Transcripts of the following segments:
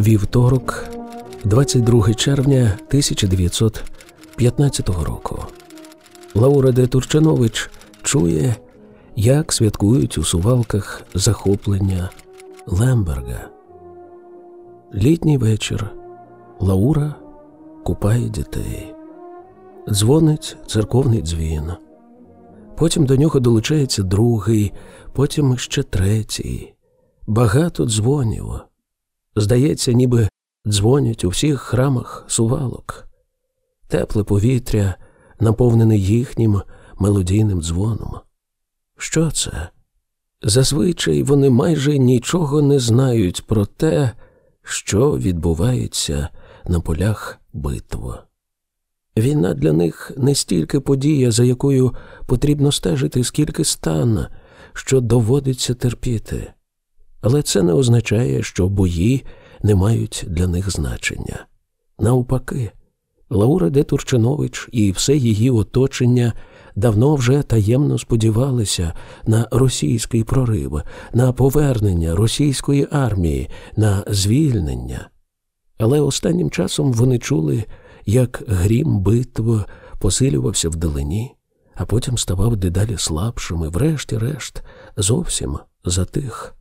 Вівторок, 22 червня 1915 року. Лаура де Турчинович чує, як святкують у сувалках захоплення Лемберга. Літній вечір. Лаура купає дітей. Дзвонить церковний дзвін. Потім до нього долучається другий, потім ще третій. Багато дзвонів. Здається, ніби дзвонять у всіх храмах сувалок. Тепле повітря, наповнене їхнім мелодійним дзвоном. Що це? Зазвичай вони майже нічого не знають про те, що відбувається на полях битв. Війна для них не стільки подія, за якою потрібно стежити, скільки стан, що доводиться терпіти. Але це не означає, що бої не мають для них значення. Навпаки, Лаура де Турчинович і все її оточення давно вже таємно сподівалися на російський прорив, на повернення російської армії, на звільнення. Але останнім часом вони чули, як грім битв посилювався вдалині, а потім ставав дедалі слабшим і, врешті-решт, зовсім затих.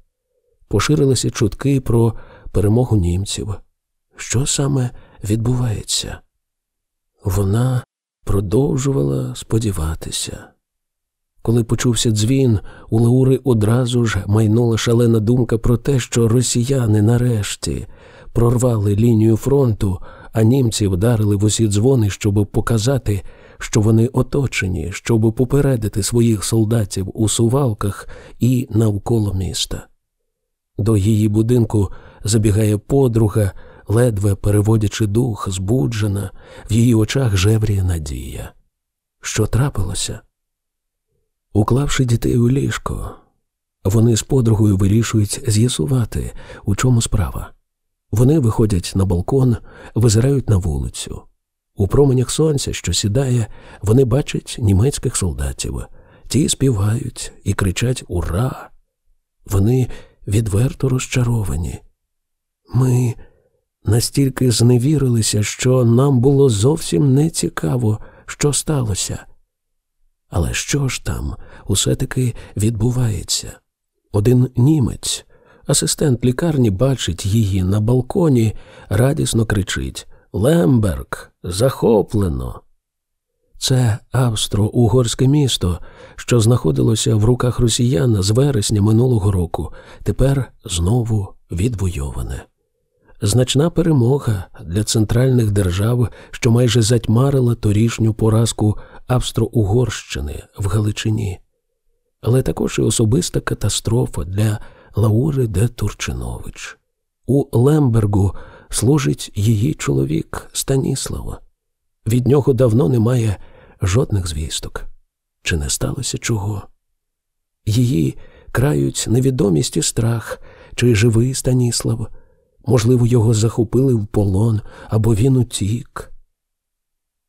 Поширилися чутки про перемогу німців. Що саме відбувається? Вона продовжувала сподіватися. Коли почувся дзвін, у Лаури одразу ж майнула шалена думка про те, що росіяни нарешті прорвали лінію фронту, а німці вдарили в усі дзвони, щоб показати, що вони оточені, щоб попередити своїх солдатів у сувалках і навколо міста. До її будинку забігає подруга, ледве переводячи дух, збуджена, в її очах жевріє надія. Що трапилося? Уклавши дітей у ліжко, вони з подругою вирішують з'ясувати, у чому справа. Вони виходять на балкон, визирають на вулицю. У променях сонця, що сідає, вони бачать німецьких солдатів. Ті співають і кричать Ура! Вони відверто розчаровані. Ми настільки зневірилися, що нам було зовсім не цікаво, що сталося. Але що ж там усе таки відбувається? Один німець, асистент лікарні, бачить її на балконі, радісно кричить Лемберг, захоплено. Це австро-угорське місто, що знаходилося в руках росіян з вересня минулого року, тепер знову відвойоване. Значна перемога для центральних держав, що майже затьмарила торішню поразку Австро-Угорщини в Галичині, але також і особиста катастрофа для Лаури де Турчинович. У Лембергу служить її чоловік Станіслава. Від нього давно немає жодних звісток. Чи не сталося чого? Її крають невідомість і страх, чи живий Станіслав. Можливо, його захопили в полон або він утік.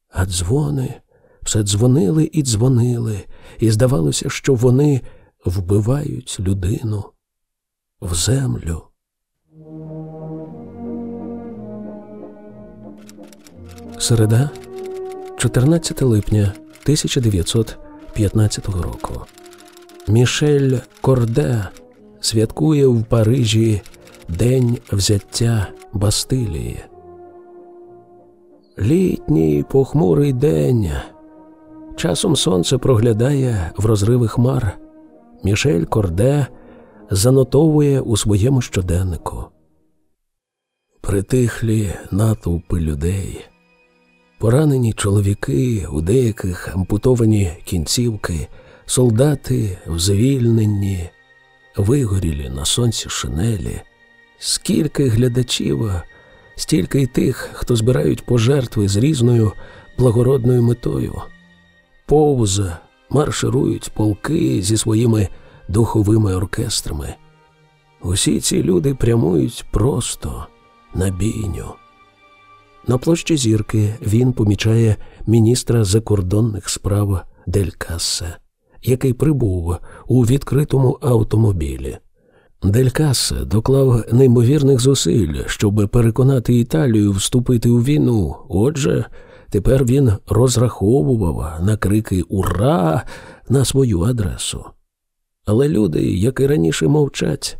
А дзвони все дзвонили і дзвонили, і здавалося, що вони вбивають людину в землю. Середа, 14 липня 1915 року. Мішель Корде святкує в Парижі День взяття Бастилії. Літній похмурий день. Часом сонце проглядає в розриви хмар. Мішель Корде занотовує у своєму щоденнику. Притихлі натовпи людей, поранені чоловіки, у деяких ампутовані кінцівки, солдати в звільненні, вигорілі на сонці шинелі, скільки глядачів, стільки й тих, хто збирають пожертви з різною благородною метою. Повз марширують полки зі своїми духовими оркестрами. Усі ці люди прямують просто на бійню. На площі зірки він помічає міністра закордонних справ Дель Кассе, який прибув у відкритому автомобілі. Дель Касе доклав неймовірних зусиль, щоб переконати Італію вступити у війну. Отже, тепер він розраховував на крики Ура на свою адресу. Але люди, як і раніше, мовчать.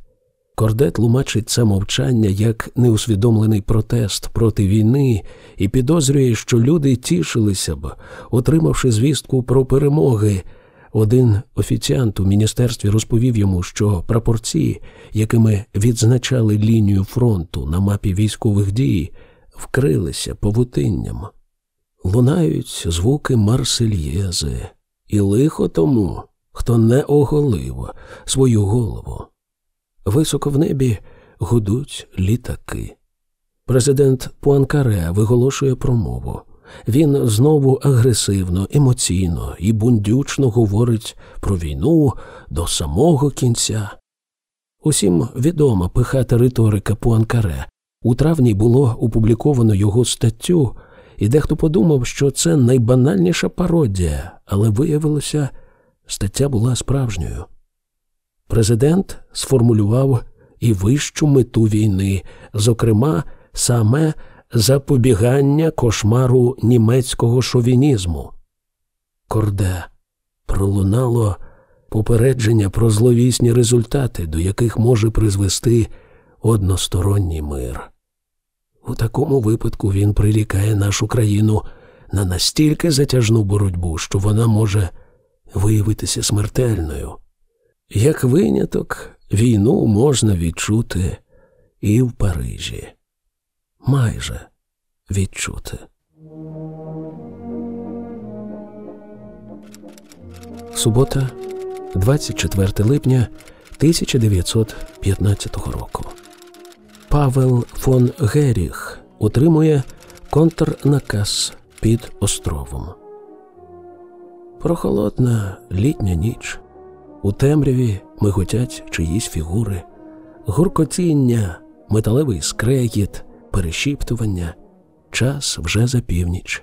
Корде тлумачить це мовчання як неусвідомлений протест проти війни і підозрює, що люди тішилися б, отримавши звістку про перемоги. Один офіціант у міністерстві розповів йому, що прапорці, якими відзначали лінію фронту на мапі військових дій, вкрилися павутинням. Лунають звуки Марсельєзи, і лихо тому, хто не оголив свою голову. Високо в небі гудуть літаки. Президент Пуанкаре виголошує промову. Він знову агресивно, емоційно і бундючно говорить про війну до самого кінця. Усім відома пихата риторика Пуанкаре. У травні було опубліковано його статтю, і дехто подумав, що це найбанальніша пародія, але виявилося, стаття була справжньою. Президент сформулював і вищу мету війни, зокрема, саме запобігання кошмару німецького шовінізму. Корде пролунало попередження про зловісні результати, до яких може призвести односторонній мир. У такому випадку він прирікає нашу країну на настільки затяжну боротьбу, що вона може виявитися смертельною. Як виняток, війну можна відчути і в Парижі. Майже відчути. Субота, 24 липня 1915 року. Павел фон Геріх отримує контрнаказ під островом. Прохолодна літня ніч. У темряві миготять чиїсь фігури, гуркотіння, металевий скрегіт, перешіптування. Час вже за північ.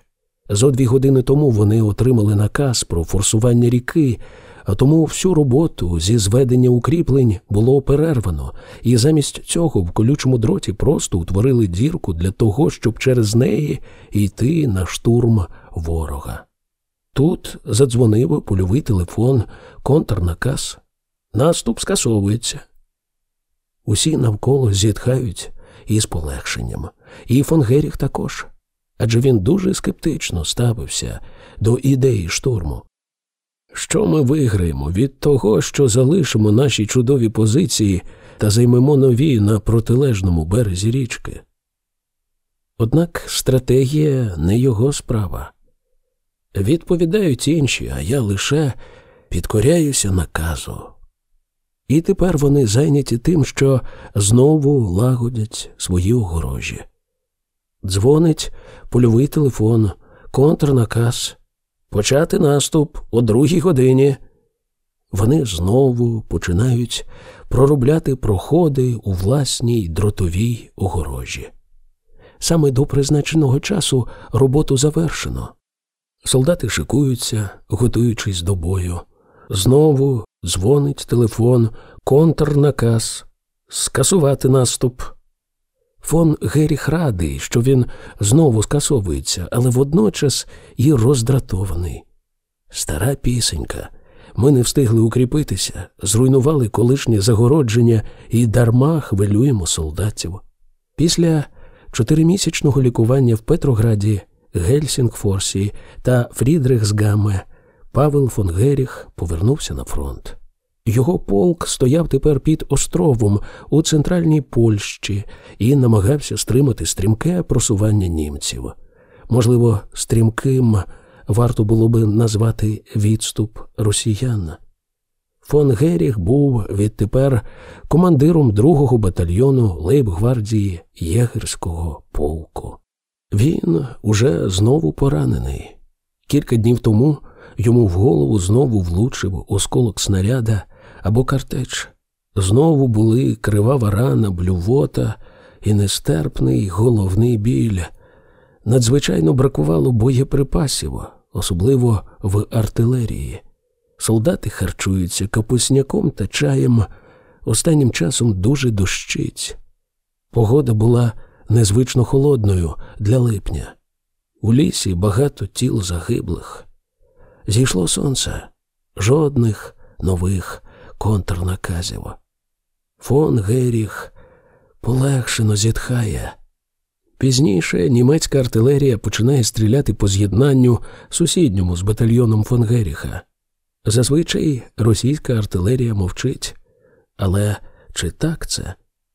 Зо дві години тому вони отримали наказ про форсування ріки, а тому всю роботу зі зведення укріплень було перервано, і замість цього в колючому дроті просто утворили дірку для того, щоб через неї йти на штурм ворога. Тут задзвонив польовий телефон, контрнаказ. Наступ скасовується. Усі навколо зітхають із полегшенням, і фон Геріх також. Адже він дуже скептично ставився до ідеї штурму. Що ми виграємо від того, що залишимо наші чудові позиції та займемо нові на протилежному березі річки? Однак стратегія не його справа. Відповідають інші, а я лише підкоряюся наказу. І тепер вони зайняті тим, що знову лагодять свої огорожі. Дзвонить польовий телефон, контрнаказ. Почати наступ о другій годині. Вони знову починають проробляти проходи у власній дротовій огорожі. Саме до призначеного часу роботу завершено. Солдати шикуються, готуючись до бою. Знову дзвонить телефон, контрнаказ, скасувати наступ. Фон Геріх радий, що він знову скасовується, але водночас і роздратований. Стара пісенька. Ми не встигли укріпитися, зруйнували колишнє загородження і дарма хвилюємо солдатів. Після чотиримісячного лікування в Петрограді, Гельсінгфорсі та Фрідрихсгаме Павел фон Геріх повернувся на фронт. Його полк стояв тепер під островом у центральній Польщі і намагався стримати стрімке просування німців. Можливо, стрімким варто було би назвати відступ росіян. Фон Геріх був відтепер командиром другого батальйону Лейбгвардії Єгерського полку. Він уже знову поранений. Кілька днів тому йому в голову знову влучив осколок снаряда або картеч. Знову були кривава рана, блювота і нестерпний головний біль. Надзвичайно бракувало боєприпасів, особливо в артилерії. Солдати харчуються капусняком та чаєм. Останнім часом дуже дощить. Погода була незвично холодною для липня. У лісі багато тіл загиблих. Зійшло сонце, жодних нових контрнаказів. Фон Геріх полегшено зітхає. Пізніше німецька артилерія починає стріляти по з'єднанню сусідньому з батальйоном фон Геріха. Зазвичай російська артилерія мовчить. Але чи так це?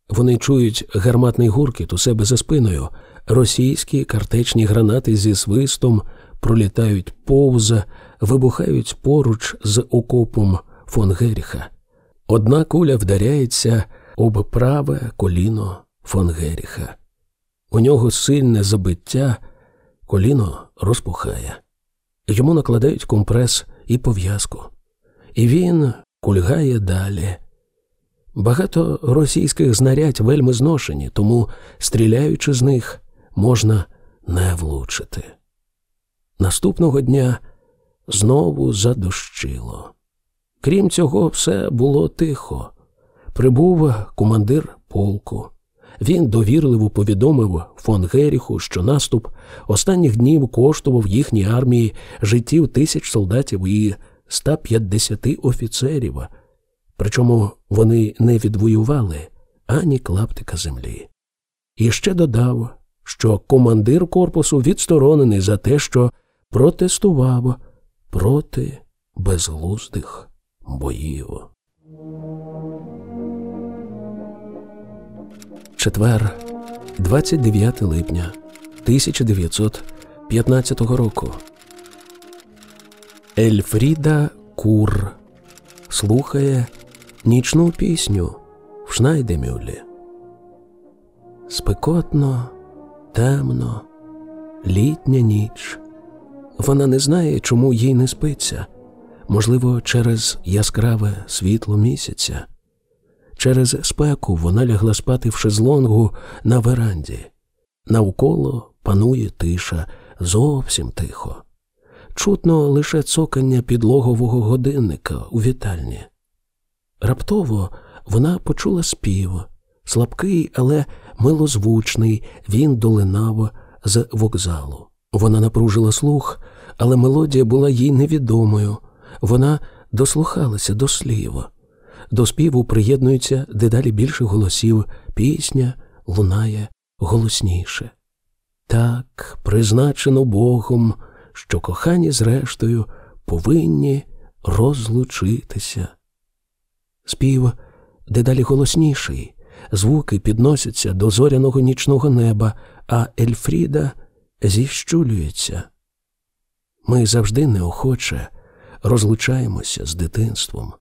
Вони чують гарматний гуркіт у себе за спиною, російські картечні гранати зі свистом пролітають повз, вибухають поруч з окопом фон Геріха. Одна куля вдаряється об праве коліно фон Геріха. У нього сильне забиття, коліно розпухає. Йому накладають компрес і пов'язку. І він кульгає далі. Багато російських знарядь вельми зношені, тому, стріляючи з них, можна не влучити. Наступного дня знову задощило. Крім цього, все було тихо. Прибув командир полку. Він довірливо повідомив фон Геріху, що наступ останніх днів коштував їхній армії життів тисяч солдатів і 150 офіцерів. Причому вони не відвоювали ані клаптика землі. І ще додав, що командир корпусу відсторонений за те, що протестував проти безглуздих боїв. Четвер, 29 липня 1915 року. Ельфріда Кур слухає нічну пісню в Шнайдемюлі. Спекотно, темно, літня ніч. Вона не знає, чому їй не спиться, можливо, через яскраве світло місяця. Через спеку вона лягла спати в шезлонгу на веранді. Навколо панує тиша, зовсім тихо. Чутно лише цокання підлогового годинника у вітальні. Раптово вона почула спів, слабкий, але милозвучний, він долинав з вокзалу. Вона напружила слух, але мелодія була їй невідомою. Вона дослухалася до слів. До співу приєднується дедалі більше голосів, пісня лунає голосніше. Так, призначено Богом, що кохані, зрештою, повинні розлучитися. Спів дедалі голосніший, звуки підносяться до зоряного нічного неба, а Ельфріда зіщулюється. Ми завжди неохоче розлучаємося з дитинством,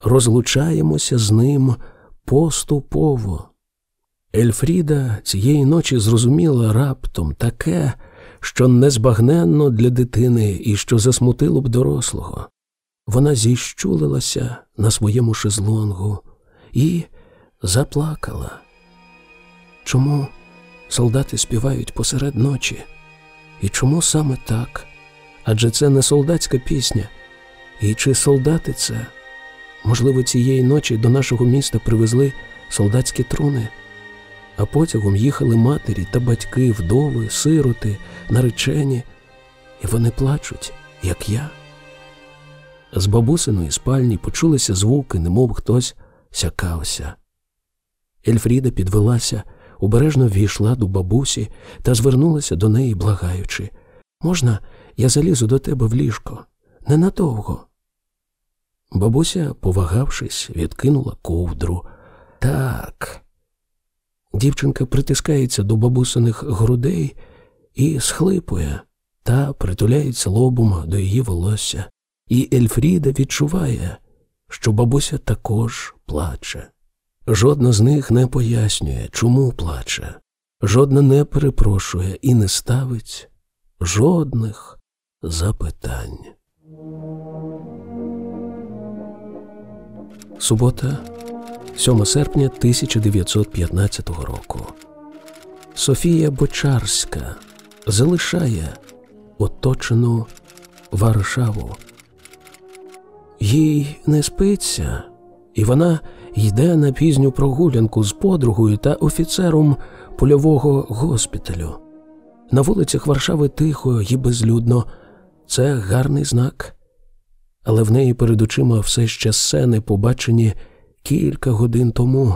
розлучаємося з ним поступово. Ельфріда цієї ночі зрозуміла раптом таке, що незбагненно для дитини і що засмутило б дорослого. Вона зіщулилася на своєму шезлонгу і заплакала. Чому солдати співають посеред ночі? І чому саме так? Адже це не солдатська пісня. І чи солдати це? Можливо, цієї ночі до нашого міста привезли солдатські труни, а потягом їхали матері та батьки, вдови, сироти, наречені, і вони плачуть, як я. З бабусиної спальні почулися звуки, немов хтось сякався. Ельфріда підвелася, обережно ввійшла до бабусі та звернулася до неї, благаючи Можна, я залізу до тебе в ліжко? Ненадовго. Бабуся, повагавшись, відкинула ковдру. Так. Дівчинка притискається до бабусиних грудей і схлипує та притуляється лобом до її волосся. І Ельфріда відчуває, що бабуся також плаче. Жодна з них не пояснює, чому плаче, жодна не перепрошує і не ставить жодних запитань. Субота, 7 серпня 1915 року. Софія Бочарська залишає оточену Варшаву. Їй не спиться, і вона йде на пізню прогулянку з подругою та офіцером польового госпіталю. На вулицях Варшави тихо і безлюдно. Це гарний знак. Але в неї перед очима все ще сцени, побачені кілька годин тому.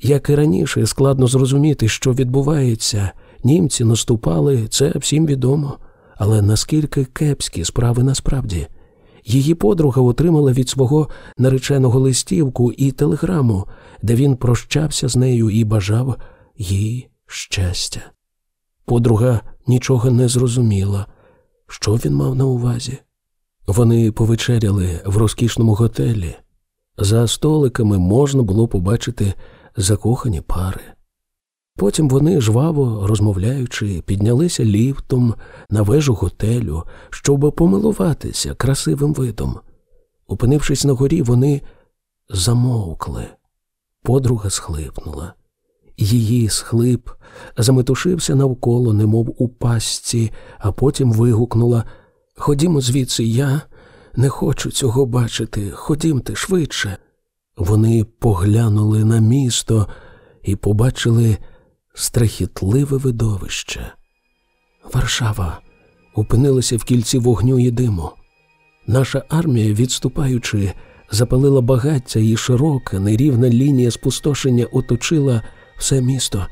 Як і раніше, складно зрозуміти, що відбувається. Німці наступали, це всім відомо. Але наскільки кепські справи насправді. Її подруга отримала від свого нареченого листівку і телеграму, де він прощався з нею і бажав їй щастя. Подруга нічого не зрозуміла, що він мав на увазі. Вони повечеряли в розкішному готелі. За столиками можна було побачити закохані пари. Потім вони, жваво розмовляючи, піднялися ліфтом на вежу готелю, щоб помилуватися красивим видом. Опинившись на горі, вони замовкли. Подруга схлипнула. Її схлип заметушився навколо, немов у пастці, а потім вигукнула Ходімо звідси, я не хочу цього бачити. Ходімте швидше. Вони поглянули на місто і побачили страхітливе видовище. Варшава опинилася в кільці вогню і диму. Наша армія, відступаючи, запалила багаття і широка, нерівна лінія спустошення оточила все місто.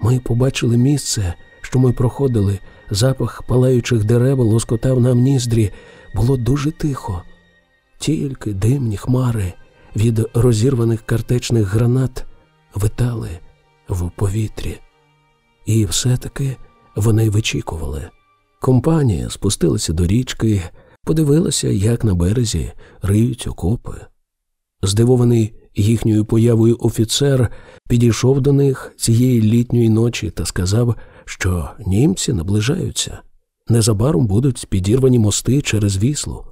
Ми побачили місце, що ми проходили, запах палаючих дерев лоскотав нам ніздрі, було дуже тихо, тільки димні хмари від розірваних картечних гранат витали в повітрі. І все-таки вони вичікували. Компанія спустилася до річки, подивилася, як на березі риють окопи. Здивований їхньою появою офіцер підійшов до них цієї літньої ночі та сказав, що німці наближаються. Незабаром будуть підірвані мости через віслу.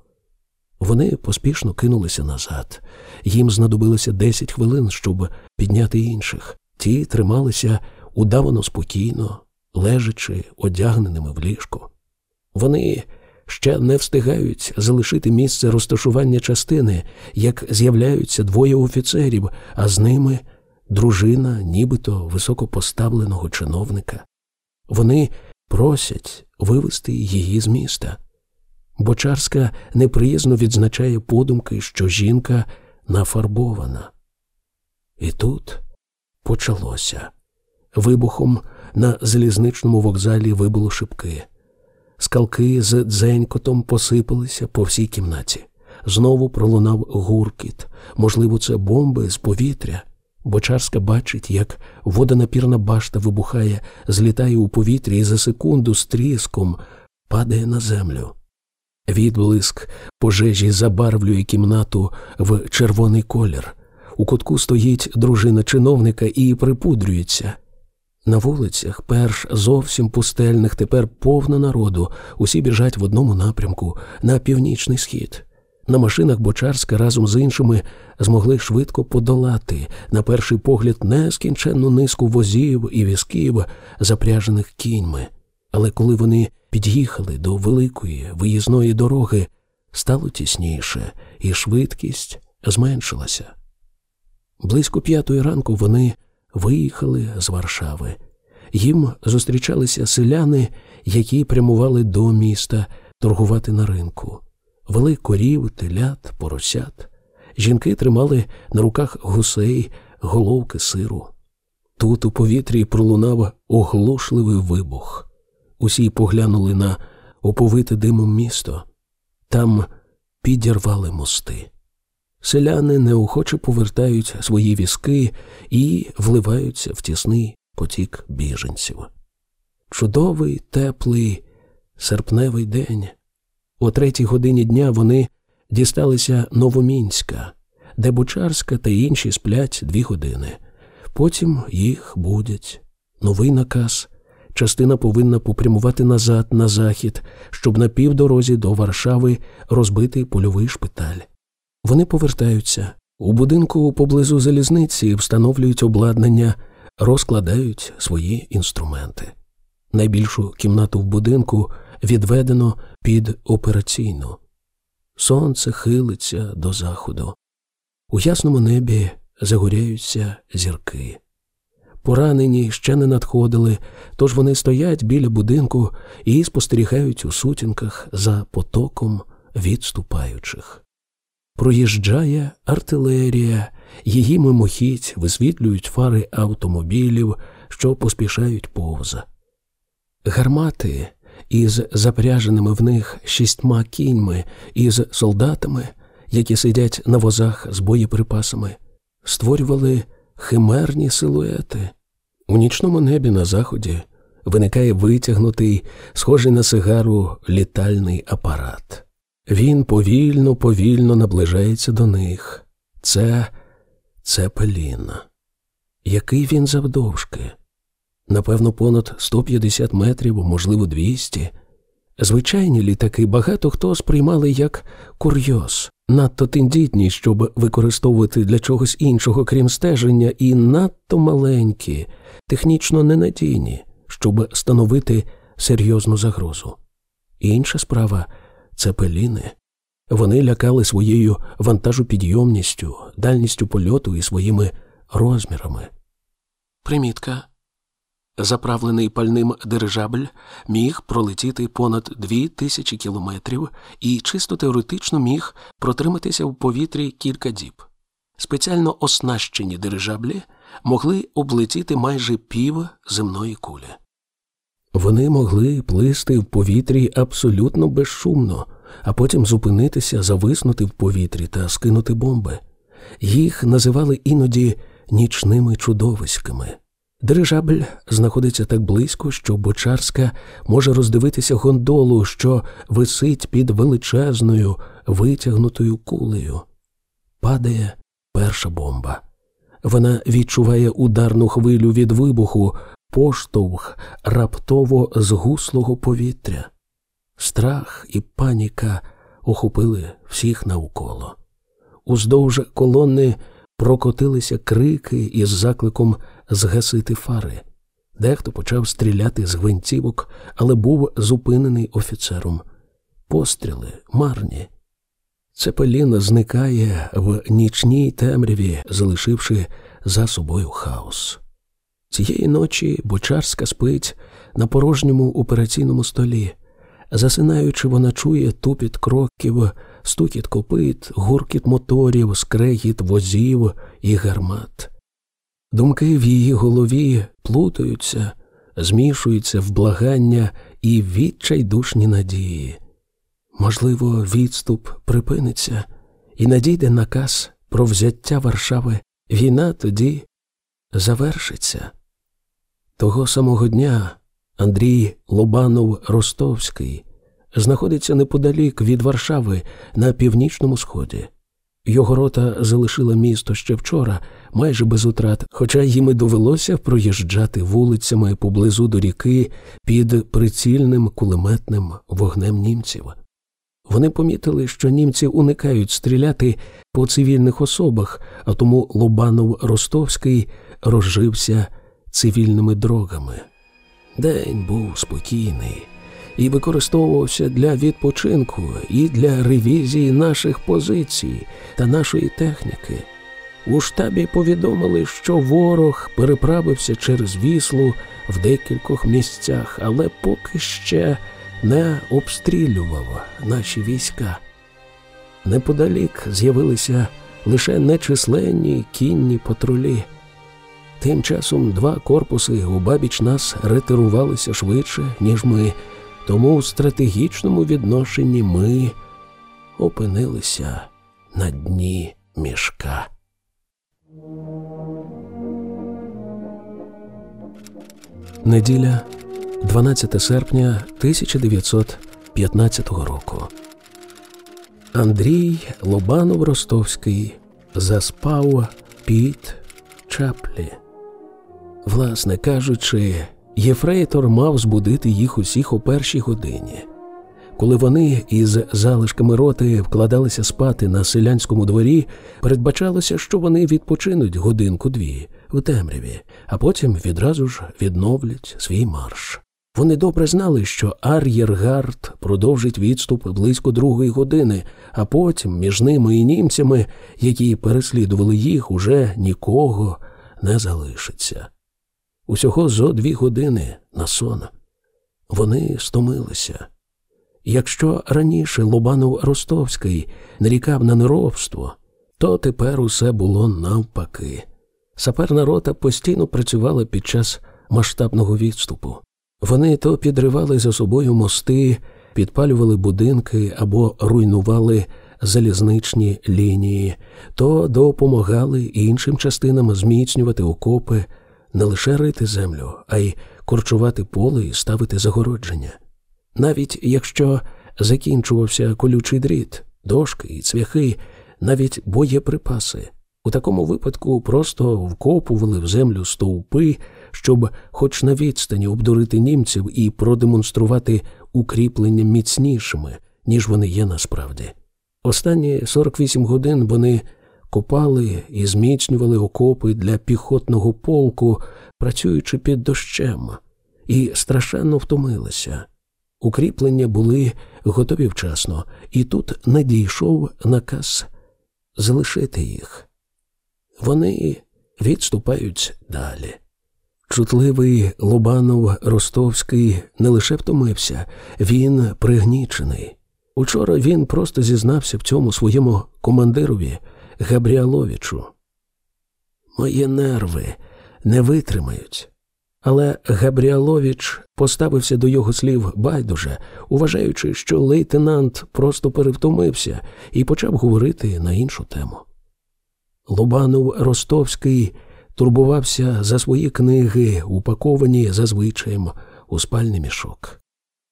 Вони поспішно кинулися назад. Їм знадобилося десять хвилин, щоб підняти інших. Ті трималися удавано спокійно, лежачи, одягненими в ліжко. Вони ще не встигають залишити місце розташування частини, як з'являються двоє офіцерів, а з ними дружина, нібито високопоставленого чиновника. Вони просять вивести її з міста. Бочарська неприязно відзначає подумки, що жінка нафарбована. І тут почалося. Вибухом на залізничному вокзалі вибуло шибки. Скалки з дзенькотом посипалися по всій кімнаті. Знову пролунав гуркіт. Можливо, це бомби з повітря. Бочарська бачить, як водонапірна башта вибухає, злітає у повітрі і за секунду з тріском падає на землю. Відблиск пожежі забарвлює кімнату в червоний колір. У кутку стоїть дружина чиновника і припудрюється. На вулицях, перш зовсім пустельних, тепер повно народу, усі біжать в одному напрямку на північний схід. На машинах Бочарська разом з іншими змогли швидко подолати, на перший погляд, нескінченну низку возів і візків, запряжених кіньми. Але коли вони під'їхали до великої виїзної дороги, стало тісніше, і швидкість зменшилася. Близько п'ятої ранку вони виїхали з Варшави. Їм зустрічалися селяни, які прямували до міста торгувати на ринку. Вели корів, телят, поросят. Жінки тримали на руках гусей, головки сиру. Тут у повітрі пролунав оглушливий вибух. Усі поглянули на оповите димом місто. Там підірвали мости. Селяни неохоче повертають свої візки і вливаються в тісний потік біженців. Чудовий, теплий, серпневий день. О третій годині дня вони дісталися Новомінська, де Бучарська та інші сплять дві години. Потім їх будять. Новий наказ. Частина повинна попрямувати назад на захід, щоб на півдорозі до Варшави розбити польовий шпиталь. Вони повертаються. У будинку поблизу залізниці встановлюють обладнання, розкладають свої інструменти. Найбільшу кімнату в будинку відведено під операційну. Сонце хилиться до заходу. У ясному небі загоряються зірки. Поранені ще не надходили, тож вони стоять біля будинку і спостерігають у сутінках за потоком відступаючих. Проїжджає артилерія, її мимохідь висвітлюють фари автомобілів, що поспішають повз. Гармати із запряженими в них шістьма кіньми із солдатами, які сидять на возах з боєприпасами, створювали химерні силуети. У нічному небі на заході виникає витягнутий, схожий на сигару літальний апарат. Він повільно, повільно наближається до них. Це Цепеліна. Який він завдовжки? Напевно, понад 150 метрів, можливо, 200. Звичайні літаки багато хто сприймали як курйоз, надто тендітні, щоб використовувати для чогось іншого, крім стеження, і надто маленькі, технічно ненадійні, щоб становити серйозну загрозу. Інша справа цепеліни. Вони лякали своєю вантажопідйомністю, дальністю польоту і своїми розмірами. Примітка. Заправлений пальним дирижабль міг пролетіти понад дві тисячі кілометрів і чисто теоретично міг протриматися в повітрі кілька діб. Спеціально оснащені дирижаблі могли облетіти майже пів земної кулі. Вони могли плисти в повітрі абсолютно безшумно, а потім зупинитися, зависнути в повітрі та скинути бомби. Їх називали іноді нічними чудовиськами. Дирижабль знаходиться так близько, що Бочарська може роздивитися гондолу, що висить під величезною витягнутою кулею. Падає перша бомба. Вона відчуває ударну хвилю від вибуху, поштовх раптово згуслого повітря. Страх і паніка охопили всіх навколо. Уздовж колони прокотилися крики із закликом згасити фари. Дехто почав стріляти з гвинтівок, але був зупинений офіцером. Постріли марні. Цепелін зникає в нічній темряві, залишивши за собою хаос. Цієї ночі Бочарська спить на порожньому операційному столі. Засинаючи, вона чує тупіт кроків, стукіт копит, гуркіт моторів, скрегіт возів і гармат. Думки в її голові плутаються, змішуються в благання і відчайдушні надії. Можливо, відступ припиниться, і надійде наказ про взяття Варшави. Війна тоді завершиться. Того самого дня Андрій Лобанов Ростовський знаходиться неподалік від Варшави на північному сході. Його рота залишила місто ще вчора, майже без утрат, хоча їм і довелося проїжджати вулицями поблизу до ріки під прицільним кулеметним вогнем німців. Вони помітили, що німці уникають стріляти по цивільних особах, а тому Лобанов Ростовський розжився цивільними дрогами. День був спокійний і використовувався для відпочинку і для ревізії наших позицій та нашої техніки. У штабі повідомили, що ворог переправився через віслу в декількох місцях, але поки ще не обстрілював наші війська. Неподалік з'явилися лише нечисленні кінні патрулі. Тим часом два корпуси у бабіч нас ретирувалися швидше, ніж ми, тому у стратегічному відношенні ми опинилися на дні мішка. Неділя 12 серпня 1915 року. Андрій Лобанов Ростовський заспав під чаплі. Власне кажучи, єфрейтор мав збудити їх усіх у першій годині. Коли вони із залишками роти вкладалися спати на селянському дворі, передбачалося, що вони відпочинуть годинку-дві у темряві, а потім відразу ж відновлять свій марш. Вони добре знали, що ар'єргард продовжить відступ близько другої години, а потім між ними і німцями, які переслідували їх, уже нікого не залишиться. Усього зо дві години на сон. Вони стомилися. Якщо раніше Лобанов Ростовський нарікав на неробство, то тепер усе було навпаки. Саперна рота постійно працювала під час масштабного відступу. Вони то підривали за собою мости, підпалювали будинки або руйнували залізничні лінії, то допомагали іншим частинам зміцнювати окопи, не лише рити землю, а й корчувати поле і ставити загородження. Навіть якщо закінчувався колючий дріт, дошки і цвяхи, навіть боєприпаси. У такому випадку просто вкопували в землю стовпи, щоб, хоч на відстані, обдурити німців і продемонструвати укріплення міцнішими, ніж вони є насправді. Останні 48 годин вони копали і зміцнювали окопи для піхотного полку, працюючи під дощем, і страшенно втомилися. Укріплення були готові вчасно, і тут надійшов наказ залишити їх. Вони відступають далі. Чутливий Лобанов Ростовський не лише втомився, він пригнічений. Учора він просто зізнався в цьому своєму командирові Габріаловичу. Мої нерви не витримають. Але Габріалович поставився до його слів байдуже, вважаючи, що лейтенант просто перевтомився і почав говорити на іншу тему. Лобанов Ростовський турбувався за свої книги, упаковані зазвичаєм у спальний мішок.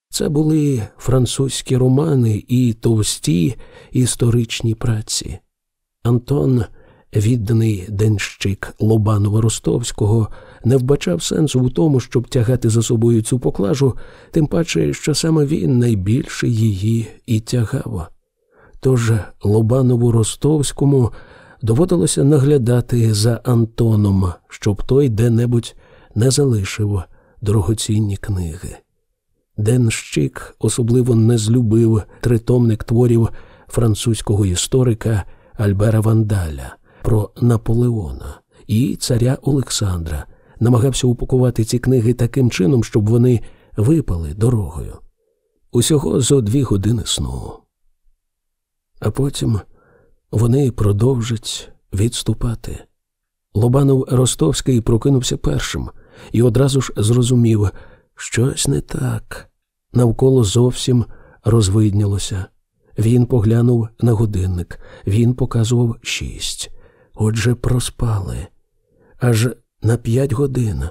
Це були французькі романи і товсті історичні праці. Антон, відданий денщик Лобанова Ростовського, не вбачав сенсу у тому, щоб тягати за собою цю поклажу, тим паче, що саме він найбільше її і тягав. Тож Лобанову Ростовському доводилося наглядати за Антоном, щоб той де-небудь не залишив дорогоцінні книги. Денщик особливо не злюбив тритомник творів французького історика Альбера Вандаля про Наполеона і царя Олександра, намагався упакувати ці книги таким чином, щоб вони випали дорогою. Усього зо дві години сну. А потім вони продовжать відступати. Лобанов Ростовський прокинувся першим і одразу ж зрозумів, щось не так. Навколо зовсім розвиднілося. Він поглянув на годинник, він показував шість. Отже, проспали. Аж на п'ять годин.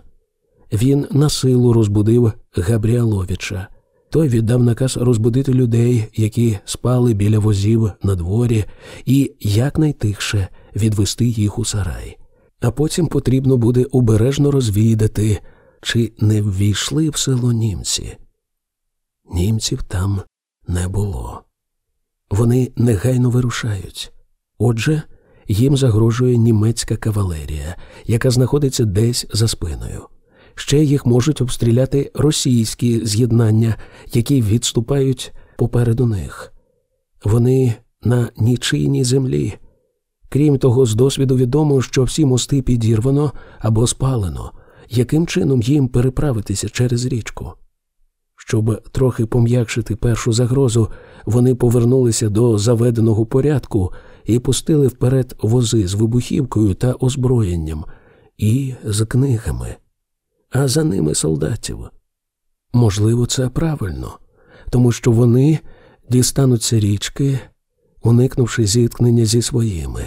Він на силу розбудив Габріаловича. Той віддав наказ розбудити людей, які спали біля возів на дворі, і якнайтихше відвести їх у сарай. А потім потрібно буде обережно розвідати, чи не ввійшли в село німці. Німців там не було. Вони негайно вирушають. Отже, їм загрожує німецька кавалерія, яка знаходиться десь за спиною. Ще їх можуть обстріляти російські з'єднання, які відступають попереду них. Вони на нічийній землі. Крім того, з досвіду відомо, що всі мости підірвано або спалено, яким чином їм переправитися через річку. Щоб трохи пом'якшити першу загрозу, вони повернулися до заведеного порядку і пустили вперед вози з вибухівкою та озброєнням і з книгами, а за ними солдатів. Можливо, це правильно, тому що вони дістануться річки, уникнувши зіткнення зі своїми.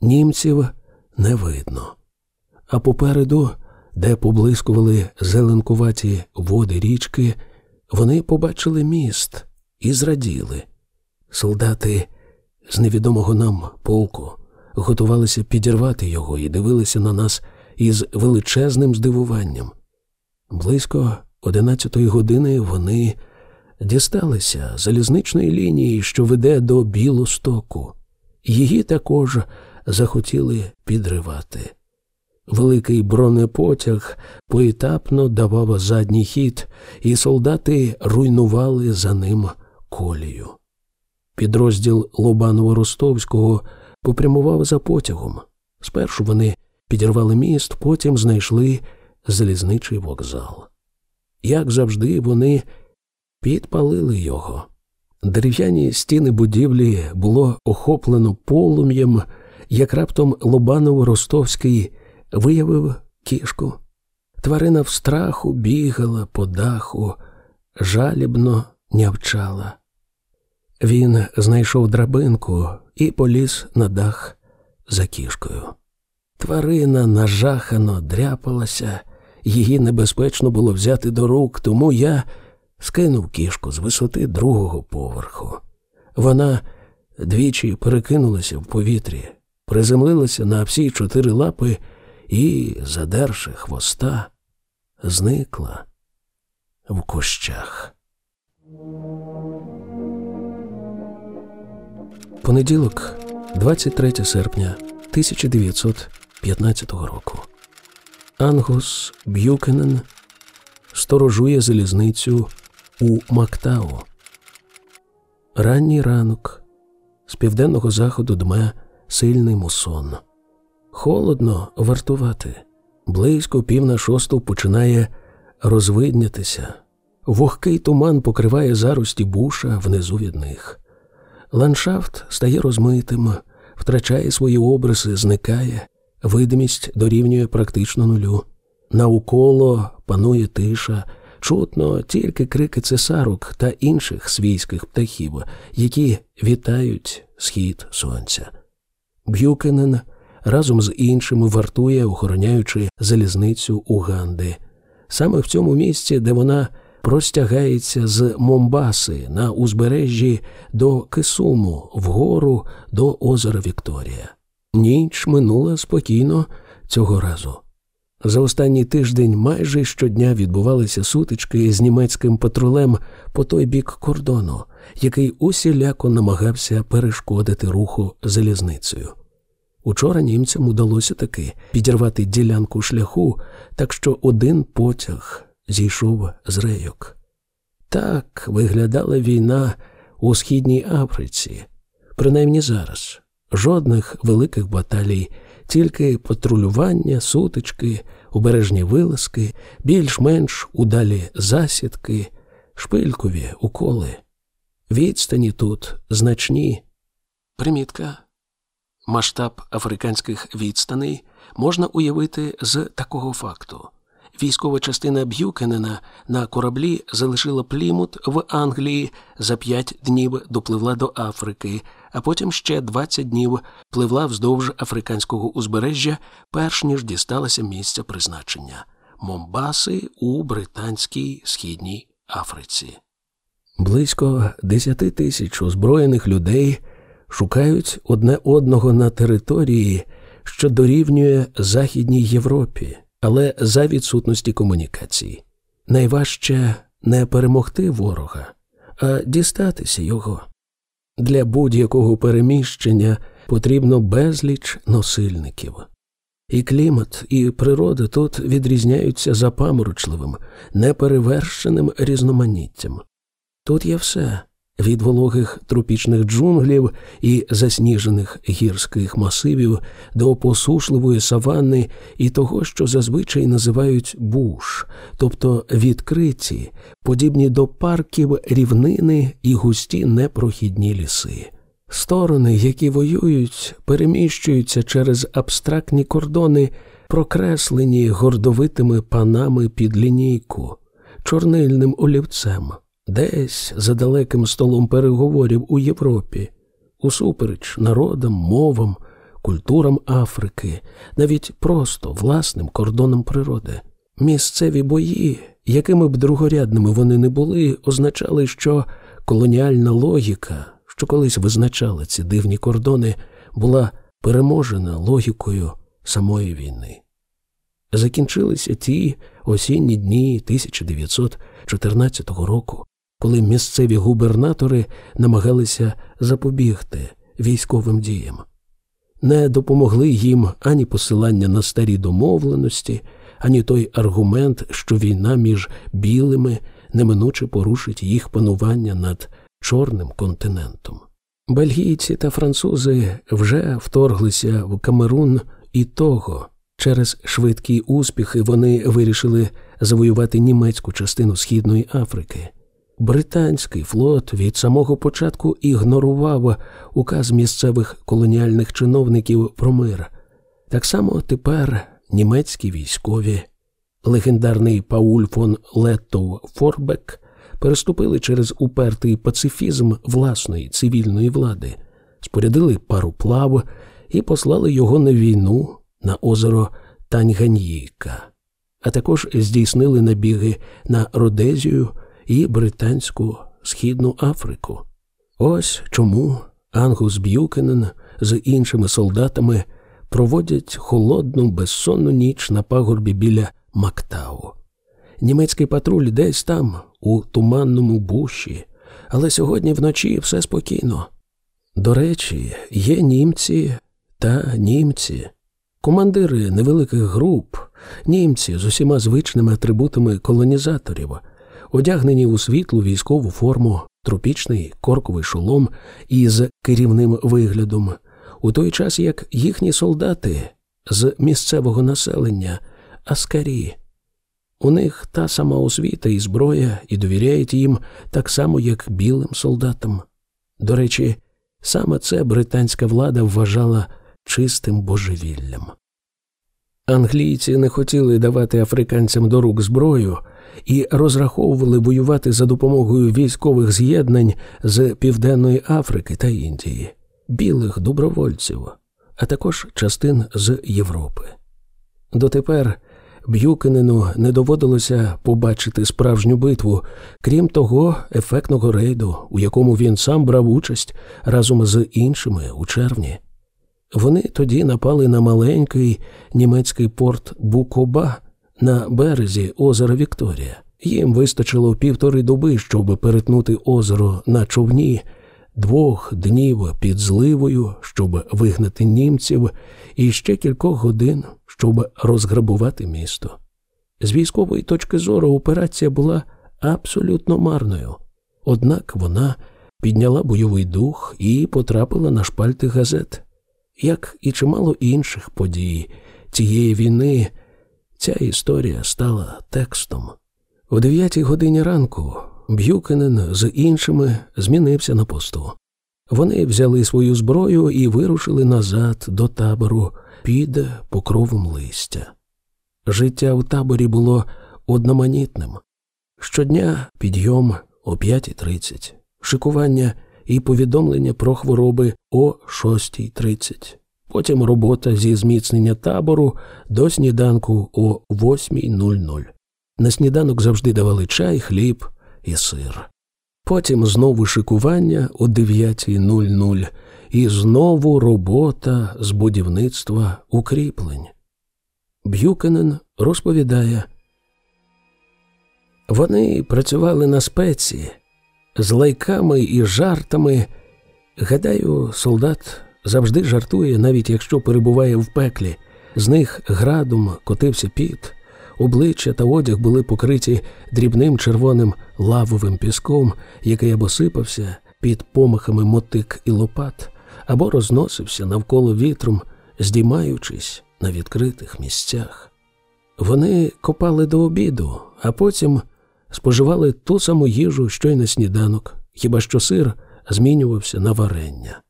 Німців не видно. А попереду, де поблискували зеленкуваті води річки, вони побачили міст і зраділи. Солдати з невідомого нам полку готувалися підірвати його і дивилися на нас із величезним здивуванням. Близько одинадцятої години вони дісталися залізничної лінії, що веде до Білостоку. Її також захотіли підривати. Великий бронепотяг поетапно давав задній хід, і солдати руйнували за ним колію. Підрозділ Лобанова Ростовського попрямував за потягом. Спершу вони підірвали міст, потім знайшли залізничий вокзал. Як завжди, вони підпалили його. Дерев'яні стіни будівлі було охоплено полум'ям, як раптом Лобанов Ростовський виявив кішку. Тварина в страху бігала по даху, жалібно нявчала. Він знайшов драбинку і поліз на дах за кішкою. Тварина нажахано дряпалася, її небезпечно було взяти до рук, тому я скинув кішку з висоти другого поверху. Вона двічі перекинулася в повітрі, приземлилася на всі чотири лапи і, задерши хвоста, зникла в кущах. Понеділок, 23 серпня 1915 року. Ангус Б'юкенен сторожує залізницю у Мактау. Ранній ранок з південного заходу дме сильний мусон. Холодно вартувати. Близько пів на шосту починає розвиднятися. Вогкий туман покриває зарості буша внизу від них. Ландшафт стає розмитим, втрачає свої обриси, зникає, видимість дорівнює практично нулю. Навколо панує тиша, чутно тільки крики цесарок та інших свійських птахів, які вітають схід сонця. Б'юкенен разом з іншими вартує, охороняючи залізницю Уганди. Саме в цьому місці, де вона простягається з Момбаси на узбережжі до Кисуму, вгору до озера Вікторія. Ніч минула спокійно цього разу. За останній тиждень майже щодня відбувалися сутички з німецьким патрулем по той бік кордону, який усіляко намагався перешкодити руху залізницею. Учора німцям удалося таки підірвати ділянку шляху, так що один потяг зійшов з рейок. Так виглядала війна у східній Африці, принаймні зараз. Жодних великих баталій, тільки патрулювання, сутички, обережні вилазки, більш-менш удалі засідки, шпилькові уколи. Відстані тут значні. Примітка. Масштаб африканських відстаней можна уявити з такого факту. Військова частина Б'юкенена на кораблі залишила плімут в Англії за п'ять днів допливла до Африки, а потім ще 20 днів пливла вздовж африканського узбережжя, перш ніж дісталася місця призначення Момбаси у Британській східній Африці. Близько десяти тисяч озброєних людей шукають одне одного на території, що дорівнює Західній Європі але за відсутності комунікації. Найважче не перемогти ворога, а дістатися його. Для будь-якого переміщення потрібно безліч носильників. І клімат, і природа тут відрізняються запаморочливим, неперевершеним різноманіттям. Тут є все від вологих тропічних джунглів і засніжених гірських масивів до посушливої саванни і того, що зазвичай називають буш, тобто відкриті, подібні до парків рівнини і густі непрохідні ліси. Сторони, які воюють, переміщуються через абстрактні кордони, прокреслені гордовитими панами під лінійку, чорнильним олівцем десь за далеким столом переговорів у Європі, усупереч народам, мовам, культурам Африки, навіть просто власним кордонам природи. Місцеві бої, якими б другорядними вони не були, означали, що колоніальна логіка, що колись визначала ці дивні кордони, була переможена логікою самої війни. Закінчилися ті осінні дні 1914 року, коли місцеві губернатори намагалися запобігти військовим діям. Не допомогли їм ані посилання на старі домовленості, ані той аргумент, що війна між білими неминуче порушить їх панування над чорним континентом. Бельгійці та французи вже вторглися в Камерун і того. Через швидкі успіхи вони вирішили завоювати німецьку частину Східної Африки. Британський флот від самого початку ігнорував указ місцевих колоніальних чиновників про мир. Так само тепер німецькі військові, легендарний Пауль фон Леттов Форбек переступили через упертий пацифізм власної цивільної влади, спорядили пароплав і послали його на війну на озеро Танганьїка, а також здійснили набіги на Родезію і Британську Східну Африку. Ось чому Ангус Б'юкенен з іншими солдатами проводять холодну безсонну ніч на пагорбі біля Мактау. Німецький патруль десь там, у туманному буші, але сьогодні вночі все спокійно. До речі, є німці та німці, командири невеликих груп, німці з усіма звичними атрибутами колонізаторів, одягнені у світлу військову форму, тропічний корковий шолом із керівним виглядом, у той час як їхні солдати з місцевого населення, аскарі. У них та сама освіта і зброя, і довіряють їм так само, як білим солдатам. До речі, саме це британська влада вважала чистим божевіллям. Англійці не хотіли давати африканцям до рук зброю і розраховували воювати за допомогою військових з'єднань з Південної Африки та Індії, білих добровольців, а також частин з Європи. Дотепер Б'юкенену не доводилося побачити справжню битву, крім того, ефектного рейду, у якому він сам брав участь разом з іншими у червні. Вони тоді напали на маленький німецький порт Букоба на березі озера Вікторія. Їм вистачило півтори доби, щоб перетнути озеро на човні, двох днів під зливою, щоб вигнати німців, і ще кількох годин, щоб розграбувати місто. З військової точки зору операція була абсолютно марною, однак вона підняла бойовий дух і потрапила на шпальти газет. Як і чимало інших подій цієї війни, ця історія стала текстом. О дев'ятій годині ранку Б'юкенен з іншими змінився на посту. Вони взяли свою зброю і вирушили назад до табору під покровом листя. Життя в таборі було одноманітним. Щодня підйом о 5.30, шикування і повідомлення про хвороби о 6.30, потім робота зі зміцнення табору до сніданку о 8.00. На сніданок завжди давали чай, хліб і сир. Потім знову шикування о 9.00 і знову робота з будівництва укріплень. Б'юкенен розповідає, вони працювали на спеці з лайками і жартами. Гадаю, солдат завжди жартує, навіть якщо перебуває в пеклі. З них градом котився піт, обличчя та одяг були покриті дрібним червоним лавовим піском, який або сипався під помахами мотик і лопат, або розносився навколо вітром, здіймаючись на відкритих місцях. Вони копали до обіду, а потім споживали ту саму їжу, що й на сніданок, хіба що сир змінювався на варення.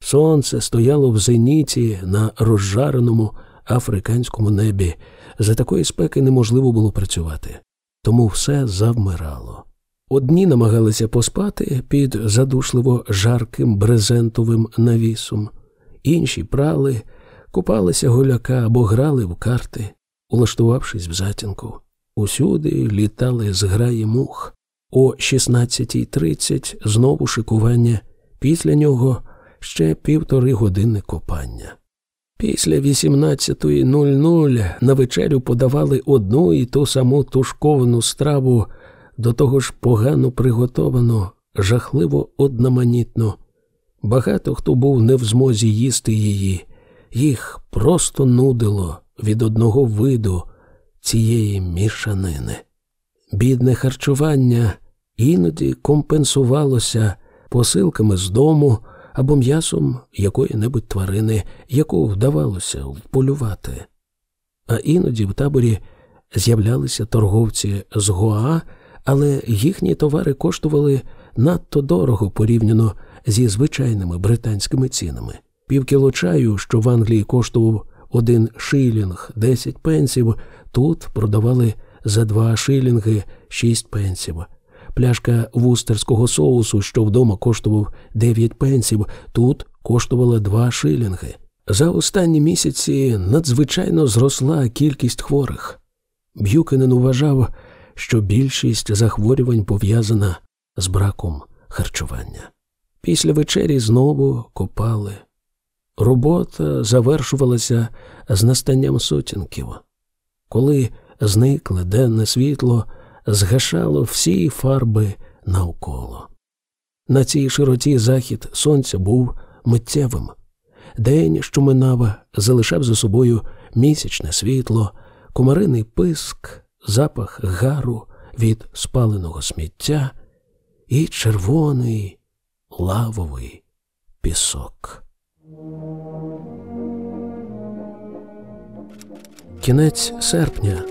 Сонце стояло в зеніті на розжареному африканському небі. За такої спеки неможливо було працювати, тому все завмирало. Одні намагалися поспати під задушливо жарким брезентовим навісом, інші прали, купалися голяка або грали в карти, улаштувавшись в затінку. Усюди літали зграї мух. О 16.30 знову шикування, після нього ще півтори години копання. Після 18.00 на вечерю подавали одну і ту саму тушковану страву, до того ж погано приготовану, жахливо одноманітно. Багато хто був не в змозі їсти її, їх просто нудило від одного виду цієї мішанини. Бідне харчування іноді компенсувалося посилками з дому або м'ясом якої-небудь тварини, яку вдавалося вполювати. А іноді в таборі з'являлися торговці з Гоа, але їхні товари коштували надто дорого порівняно зі звичайними британськими цінами. Півкіло чаю, що в Англії коштував один шилінг 10 пенсів, тут продавали за два шилінги 6 пенсів. Пляшка вустерського соусу, що вдома коштував 9 пенсів, тут коштувала 2 шилінги. За останні місяці надзвичайно зросла кількість хворих. Б'юкенен вважав, що більшість захворювань пов'язана з браком харчування. Після вечері знову копали. Робота завершувалася з настанням сутінків. Коли зникле денне світло, згашало всі фарби навколо. На цій широті захід сонця був миттєвим. День, що минав, залишав за собою місячне світло, комариний писк, запах гару від спаленого сміття і червоний лавовий пісок. Кінець серпня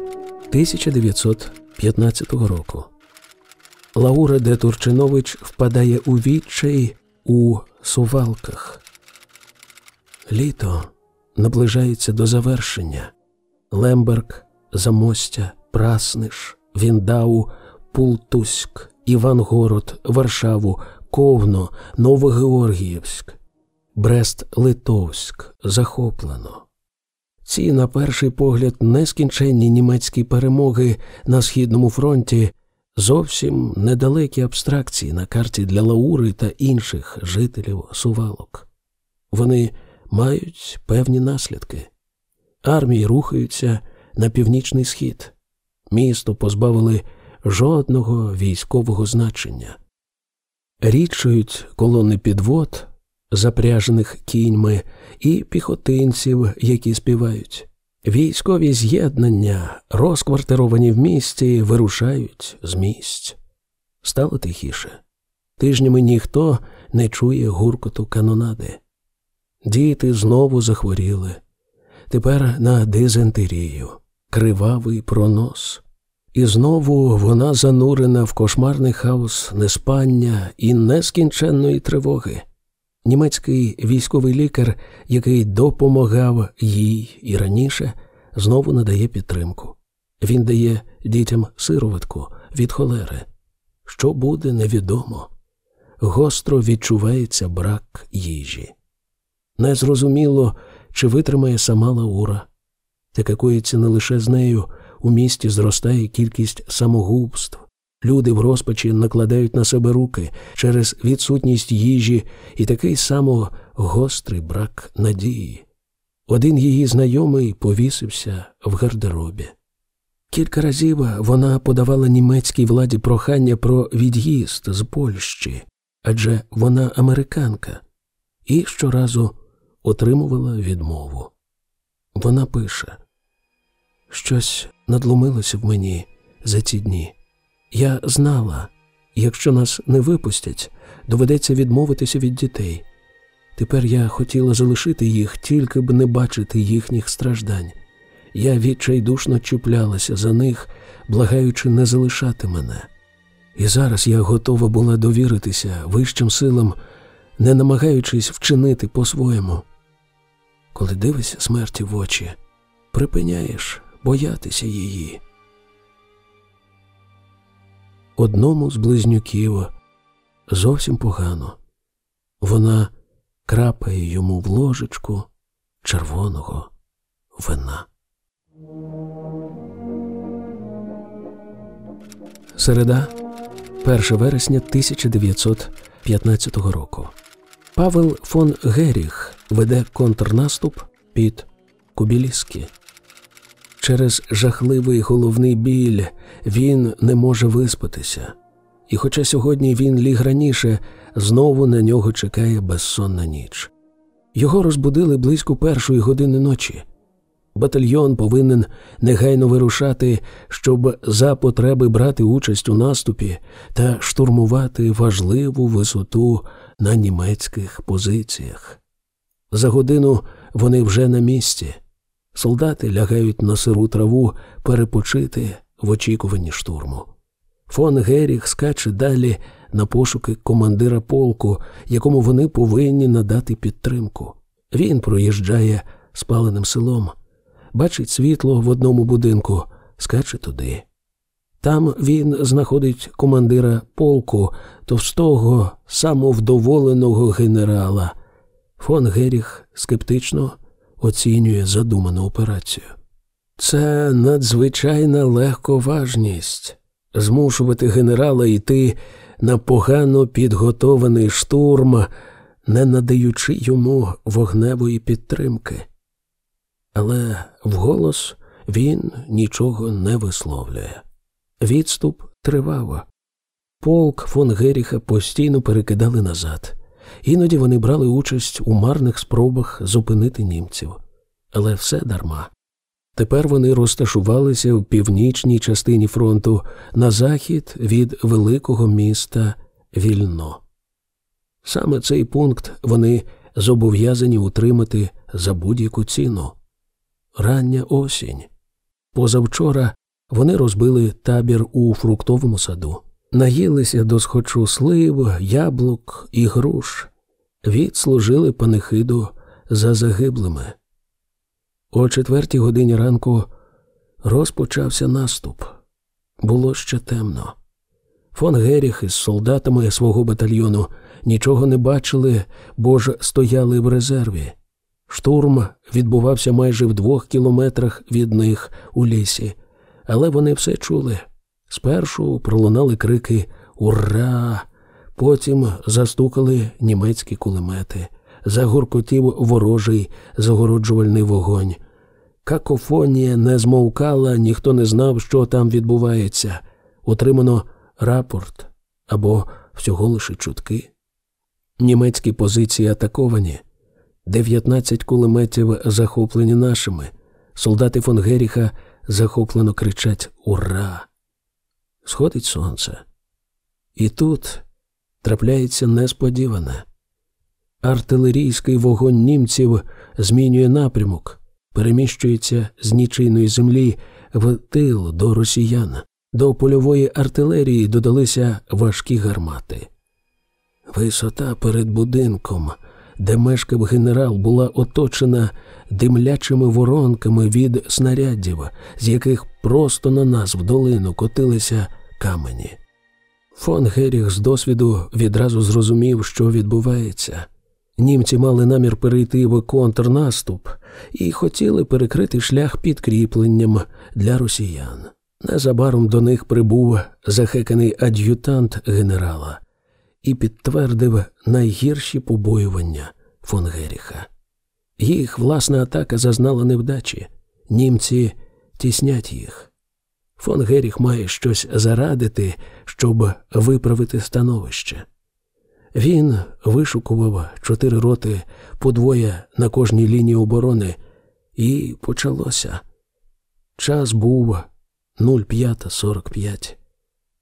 1915 року. Лаура де Турчинович впадає у відчай у сувалках. Літо наближається до завершення. Лемберг, Замостя, Прасниш, Віндау, Пултуськ, Івангород, Варшаву, Ковно, Новогеоргіївськ, Брест-Литовськ захоплено. Ці, на перший погляд, нескінченні німецькі перемоги на Східному фронті зовсім недалекі абстракції на карті для Лаури та інших жителів сувалок. Вони мають певні наслідки. Армії рухаються на північний схід. Місто позбавили жодного військового значення. Рідшують колони підвод, запряжених кіньми, і піхотинців, які співають. Військові з'єднання, розквартировані в місті, вирушають з місць. Стало тихіше. Тижнями ніхто не чує гуркоту канонади. Діти знову захворіли. Тепер на дизентерію, кривавий пронос. І знову вона занурена в кошмарний хаос неспання і нескінченної тривоги. Німецький військовий лікар, який допомагав їй і раніше, знову надає підтримку. Він дає дітям сироватку від холери. Що буде, невідомо. Гостро відчувається брак їжі. Незрозуміло, чи витримає сама Лаура. Таке коїться не лише з нею, у місті зростає кількість самогубств. Люди в розпачі накладають на себе руки через відсутність їжі і такий само гострий брак надії. Один її знайомий повісився в гардеробі. Кілька разів вона подавала німецькій владі прохання про від'їзд з Польщі, адже вона американка, і щоразу отримувала відмову. Вона пише: щось надломилося в мені за ці дні. Я знала, якщо нас не випустять, доведеться відмовитися від дітей. Тепер я хотіла залишити їх, тільки б не бачити їхніх страждань. Я відчайдушно чіплялася за них, благаючи не залишати мене. І зараз я готова була довіритися вищим силам, не намагаючись вчинити по-своєму. Коли дивишся смерті в очі, припиняєш боятися її. Одному з близнюків зовсім погано. Вона крапає йому в ложечку червоного вина. Середа, 1 вересня 1915 року. Павел фон Геріх веде контрнаступ під Кубіліски. Через жахливий головний біль він не може виспатися. І, хоча сьогодні він ліг раніше, знову на нього чекає безсонна ніч. Його розбудили близько першої години ночі. Батальйон повинен негайно вирушати, щоб за потреби брати участь у наступі та штурмувати важливу висоту на німецьких позиціях. За годину вони вже на місці. Солдати лягають на сиру траву перепочити в очікуванні штурму. Фон Геріх скаче далі на пошуки командира полку, якому вони повинні надати підтримку. Він проїжджає спаленим селом, бачить світло в одному будинку, скаче туди. Там він знаходить командира полку, товстого, самовдоволеного генерала. Фон Геріх скептично оцінює задуману операцію. Це надзвичайна легковажність змушувати генерала йти на погано підготований штурм, не надаючи йому вогневої підтримки. Але вголос він нічого не висловлює. Відступ тривав. Полк фон Геріха постійно перекидали назад. Іноді вони брали участь у марних спробах зупинити німців. Але все дарма. Тепер вони розташувалися в північній частині фронту на захід від великого міста Вільно. Саме цей пункт вони зобов'язані утримати за будь-яку ціну. Рання осінь. Позавчора вони розбили табір у фруктовому саду, наїлися до схочу слив, яблук і груш, відслужили панихиду за загиблими. О четвертій годині ранку розпочався наступ. Було ще темно. Фон Геріх із солдатами свого батальйону нічого не бачили, бо ж стояли в резерві. Штурм відбувався майже в двох кілометрах від них у лісі, але вони все чули. Спершу пролунали крики Ура! Потім застукали німецькі кулемети, загуркотів ворожий загороджувальний вогонь. Какофонія не змовкала, ніхто не знав, що там відбувається. Отримано рапорт або всього лише чутки. Німецькі позиції атаковані. 19 кулеметів захоплені нашими. Солдати фон Геріха захоплено кричать Ура! Сходить сонце. І тут трапляється несподіване. Артилерійський вогонь німців змінює напрямок, переміщується з нічийної землі в тил до росіян. До польової артилерії додалися важкі гармати. Висота перед будинком, де мешкав генерал, була оточена димлячими воронками від снарядів, з яких просто на нас в долину котилися камені. Фон Геріх з досвіду відразу зрозумів, що відбувається. Німці мали намір перейти в контрнаступ і хотіли перекрити шлях підкріпленням для росіян. Незабаром до них прибув захеканий ад'ютант генерала і підтвердив найгірші побоювання фон Геріха. Їх власна атака зазнала невдачі. Німці тіснять їх. Фон Геріх має щось зарадити, щоб виправити становище. Він вишукував чотири роти по двоє на кожній лінії оборони, і почалося. Час був 05.45.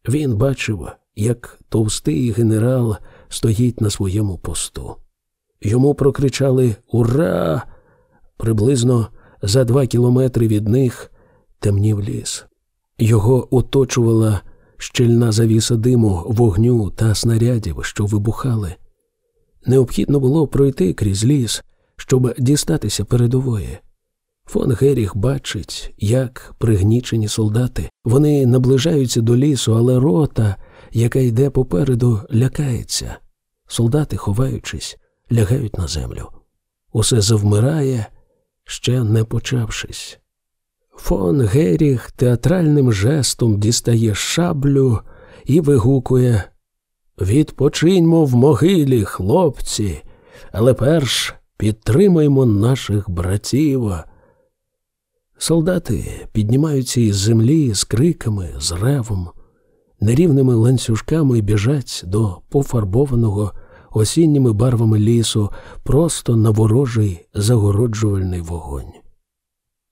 Він бачив, як товстий генерал стоїть на своєму посту. Йому прокричали Ура! Приблизно за два кілометри від них темнів ліс. Його оточувала щільна завіса диму, вогню та снарядів, що вибухали. Необхідно було пройти крізь ліс, щоб дістатися передової. Фон Геріх бачить, як пригнічені солдати. Вони наближаються до лісу, але рота, яка йде попереду, лякається. Солдати, ховаючись, лягають на землю. Усе завмирає, ще не почавшись. Фон Геріх театральним жестом дістає шаблю і вигукує Відпочиньмо в могилі, хлопці, але перш підтримаймо наших братів. Солдати піднімаються із землі з криками, з ревом, нерівними ланцюжками біжать до пофарбованого осінніми барвами лісу, просто на ворожий загороджувальний вогонь.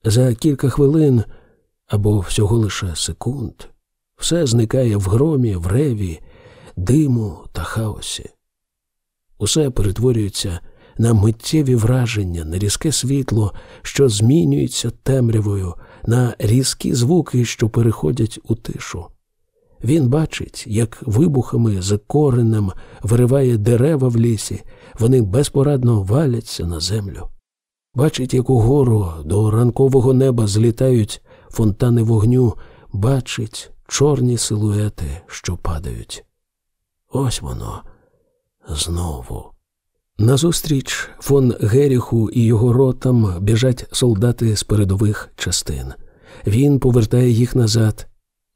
За кілька хвилин або всього лише секунд все зникає в громі, в реві, диму та хаосі. Усе перетворюється на миттєві враження, на різке світло, що змінюється темрявою, на різкі звуки, що переходять у тишу. Він бачить, як вибухами з коренем вириває дерева в лісі, вони безпорадно валяться на землю. Бачить, як угору до ранкового неба злітають фонтани вогню, бачить чорні силуети, що падають. Ось воно знову. Назустріч фон Геріху і його ротам біжать солдати з передових частин. Він повертає їх назад.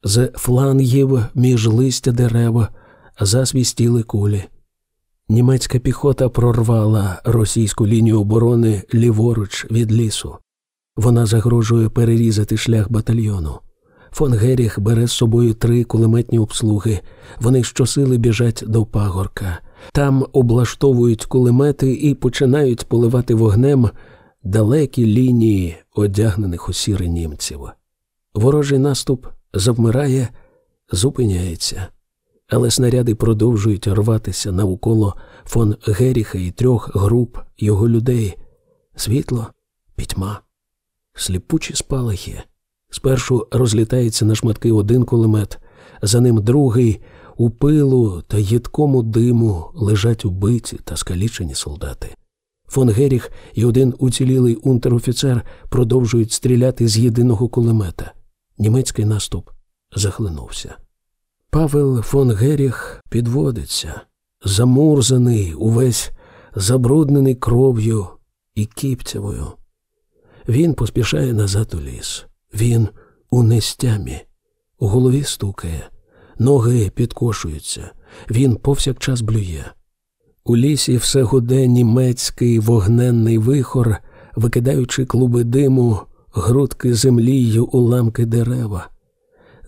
З флангів між листя дерева засвістіли кулі. Німецька піхота прорвала російську лінію оборони ліворуч від лісу. Вона загрожує перерізати шлях батальйону. Фон Геріх бере з собою три кулеметні обслуги. Вони щосили біжать до пагорка. Там облаштовують кулемети і починають поливати вогнем далекі лінії одягнених у сіри німців. Ворожий наступ завмирає, зупиняється, але снаряди продовжують рватися навколо фон Геріха і трьох груп його людей. Світло, пітьма, сліпучі спалахи. Спершу розлітається на шматки один кулемет, за ним другий. У пилу та їдкому диму лежать убиті та скалічені солдати. Фон Геріх і один уцілілий унтер-офіцер продовжують стріляти з єдиного кулемета. Німецький наступ захлинувся. Павел фон Геріх підводиться, замурзаний, увесь забруднений кров'ю і кіпцявою. Він поспішає назад у ліс. Він у нестямі, у голові стукає, ноги підкошуються, він повсякчас блює. У лісі все гуде німецький вогненний вихор, викидаючи клуби диму, грудки землі уламки дерева.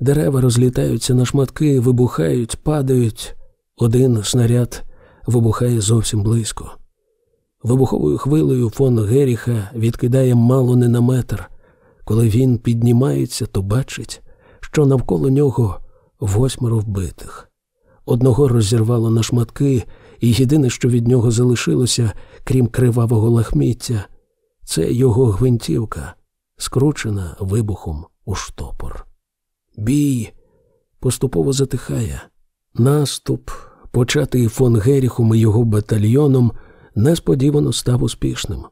Дерева розлітаються на шматки, вибухають, падають. Один снаряд вибухає зовсім близько. Вибуховою хвилею фон Геріха відкидає мало не на метр. Коли він піднімається, то бачить, що навколо нього восьмеро вбитих. Одного розірвало на шматки, і єдине, що від нього залишилося, крім кривавого лахміття, це його гвинтівка, скручена вибухом у штопор. Бій поступово затихає. Наступ, початий фон Геріхом і його батальйоном, несподівано став успішним.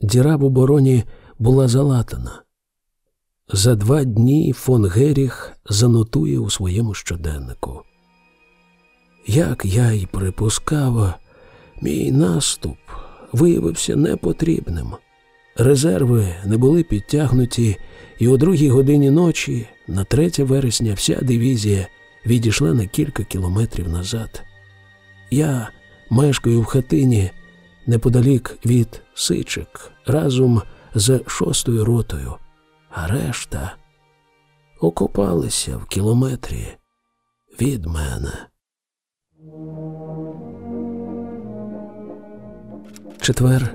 Діра в обороні була залатана. За два дні фон Геріх занотує у своєму щоденнику. Як я й припускав, мій наступ виявився непотрібним. Резерви не були підтягнуті, і о другій годині ночі, на 3 вересня, вся дивізія відійшла на кілька кілометрів назад. Я мешкаю в хатині неподалік від Сичик разом з шостою ротою, а решта окопалися в кілометрі від мене. Четвер,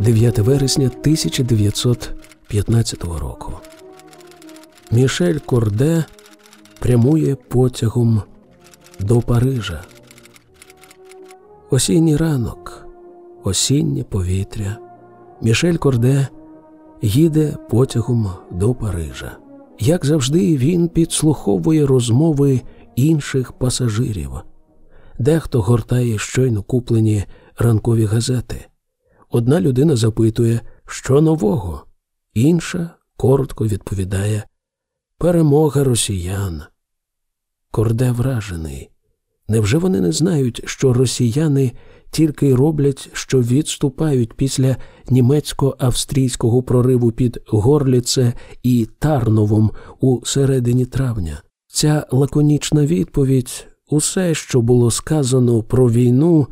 9 вересня 1915 року. Мішель Корде прямує потягом до Парижа. Осінній ранок, осіннє повітря. Мішель Корде їде потягом до Парижа. Як завжди, він підслуховує розмови інших пасажирів. Дехто гортає щойно куплені ранкові газети. Одна людина запитує, що нового, інша коротко відповідає Перемога росіян. Корде вражений. Невже вони не знають, що росіяни тільки роблять, що відступають після німецько-австрійського прориву під Горліце і Тарновом у середині травня? Ця лаконічна відповідь усе, що було сказано про війну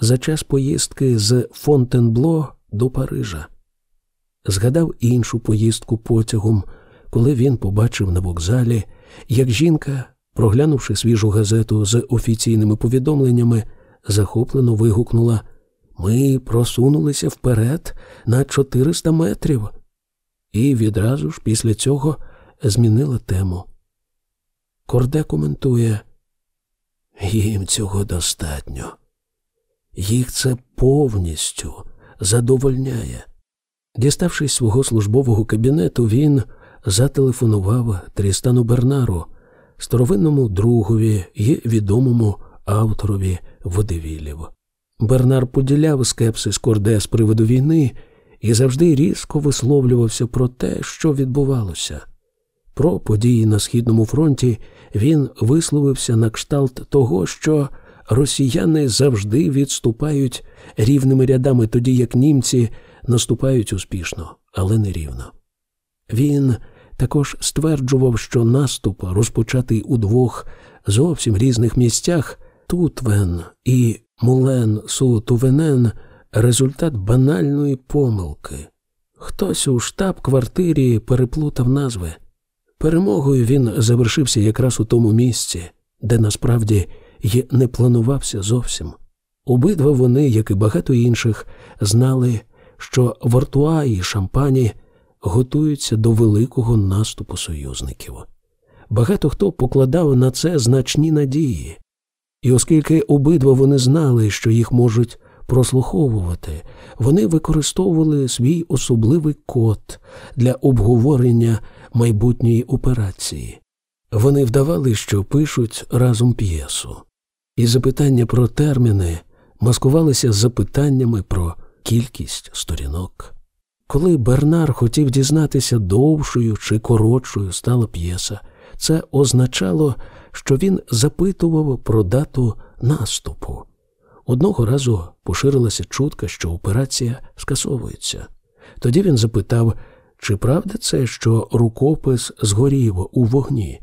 за час поїздки з Фонтенбло до Парижа. Згадав іншу поїздку потягом, коли він побачив на вокзалі, як жінка, проглянувши свіжу газету з офіційними повідомленнями, захоплено вигукнула Ми просунулися вперед на 400 метрів. І відразу ж після цього змінила тему. Корде коментує їм цього достатньо. Їх це повністю задовольняє. Діставшись свого службового кабінету, він зателефонував Трістану Бернару, старовинному другові і відомому авторові водевілів. Бернар поділяв скепсис Корде з приводу війни і завжди різко висловлювався про те, що відбувалося. Про події на Східному фронті він висловився на кшталт того, що росіяни завжди відступають рівними рядами, тоді як німці наступають успішно, але не рівно. Він також стверджував, що наступ, розпочатий у двох зовсім різних місцях, Тутвен і Мулен Су Тувенен, результат банальної помилки. Хтось у штаб-квартирі переплутав назви. Перемогою він завершився якраз у тому місці, де насправді й не планувався зовсім. Обидва вони, як і багато інших, знали, що Вартуа і Шампані готуються до великого наступу союзників. Багато хто покладав на це значні надії, і оскільки обидва вони знали, що їх можуть прослуховувати, вони використовували свій особливий код для обговорення майбутньої операції. Вони вдавали, що пишуть разом п'єсу, і запитання про терміни маскувалися запитаннями про кількість сторінок. Коли Бернар хотів дізнатися, довшою чи коротшою стала п'єса, це означало, що він запитував про дату наступу. Одного разу поширилася чутка, що операція скасовується. Тоді він запитав, чи правда це, що рукопис згорів у вогні.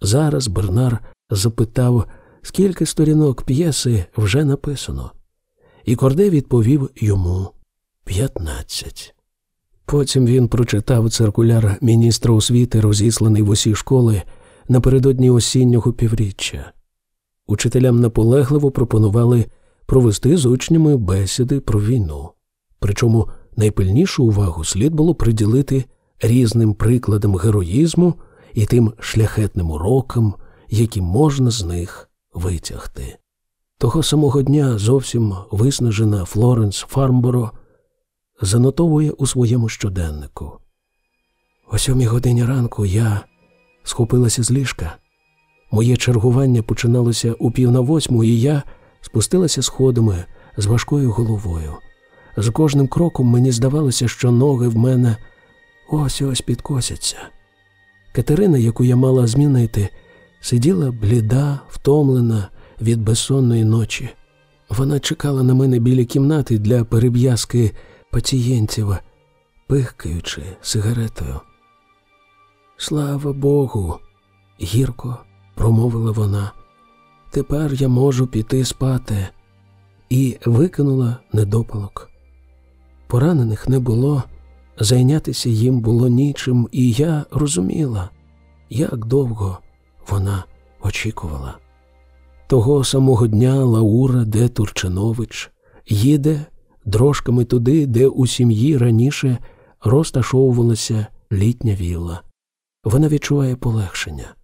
Зараз Бернар запитав, скільки сторінок п'єси вже написано, і Корде відповів йому п'ятнадцять. Потім він прочитав циркуляр міністра освіти, розісланий в усі школи напередодні осіннього півріччя. Учителям наполегливо пропонували провести з учнями бесіди про війну. Причому найпильнішу увагу слід було приділити різним прикладам героїзму і тим шляхетним урокам, які можна з них витягти. Того самого дня зовсім виснажена Флоренс Фармборо занотовує у своєму щоденнику. О сьомій годині ранку я схопилася з ліжка. Моє чергування починалося у пів на восьму, і я спустилася сходами з важкою головою. З кожним кроком мені здавалося, що ноги в мене ось ось підкосяться. Катерина, яку я мала змінити, сиділа бліда, втомлена від безсонної ночі. Вона чекала на мене біля кімнати для перев'язки пацієнтів, пихкаючи сигаретою. Слава Богу, гірко промовила вона. Тепер я можу піти спати, і викинула недопалок. Поранених не було, зайнятися їм було нічим, і я розуміла, як довго вона очікувала. Того самого дня Лаура де Турчинович їде дрожками туди, де у сім'ї раніше розташовувалася літня вілла. Вона відчуває полегшення.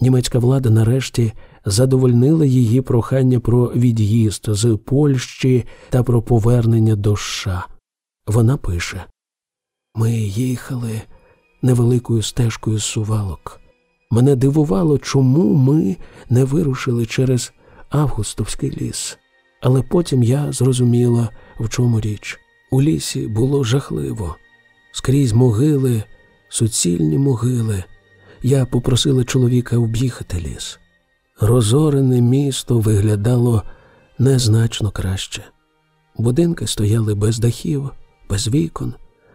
Німецька влада нарешті задовольнила її прохання про від'їзд з Польщі та про повернення до США. Вона пише Ми їхали невеликою стежкою сувалок. Мене дивувало, чому ми не вирушили через Августовський ліс. Але потім я зрозуміла, в чому річ. У лісі було жахливо, скрізь могили, суцільні могили. Я попросила чоловіка об'їхати ліс. Розорене місто виглядало незначно краще. Будинки стояли без дахів, без вікон,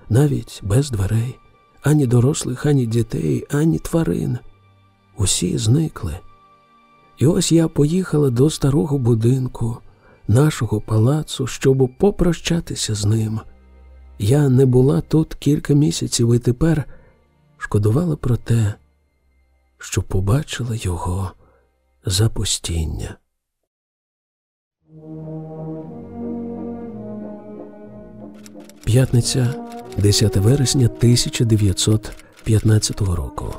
навіть без дверей, ані дорослих, ані дітей, ані тварин. Усі зникли. І ось я поїхала до старого будинку, нашого палацу, щоб попрощатися з ним. Я не була тут кілька місяців і тепер шкодувала про те, що побачила його запустіння. П'ятниця 10 вересня 1915 року.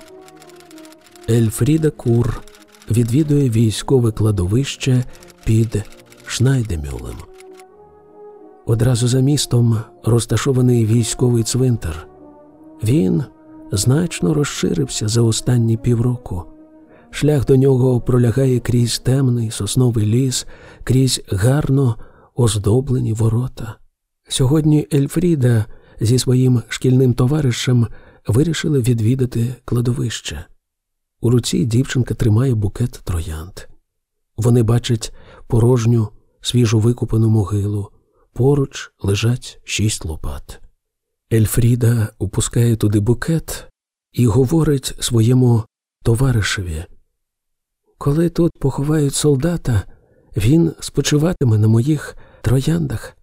Ельфріда Кур відвідує військове кладовище під Шнайдемюлем. Одразу за містом розташований військовий цвинтар. Він значно розширився за останні півроку. Шлях до нього пролягає крізь темний сосновий ліс, крізь гарно оздоблені ворота. Сьогодні Ельфріда зі своїм шкільним товаришем вирішили відвідати кладовище. У руці дівчинка тримає букет троянд. Вони бачать порожню, свіжо викупану могилу. Поруч лежать шість лопат. Ельфріда опускає туди букет і говорить своєму товаришеві коли тут поховають солдата, він спочиватиме на моїх трояндах.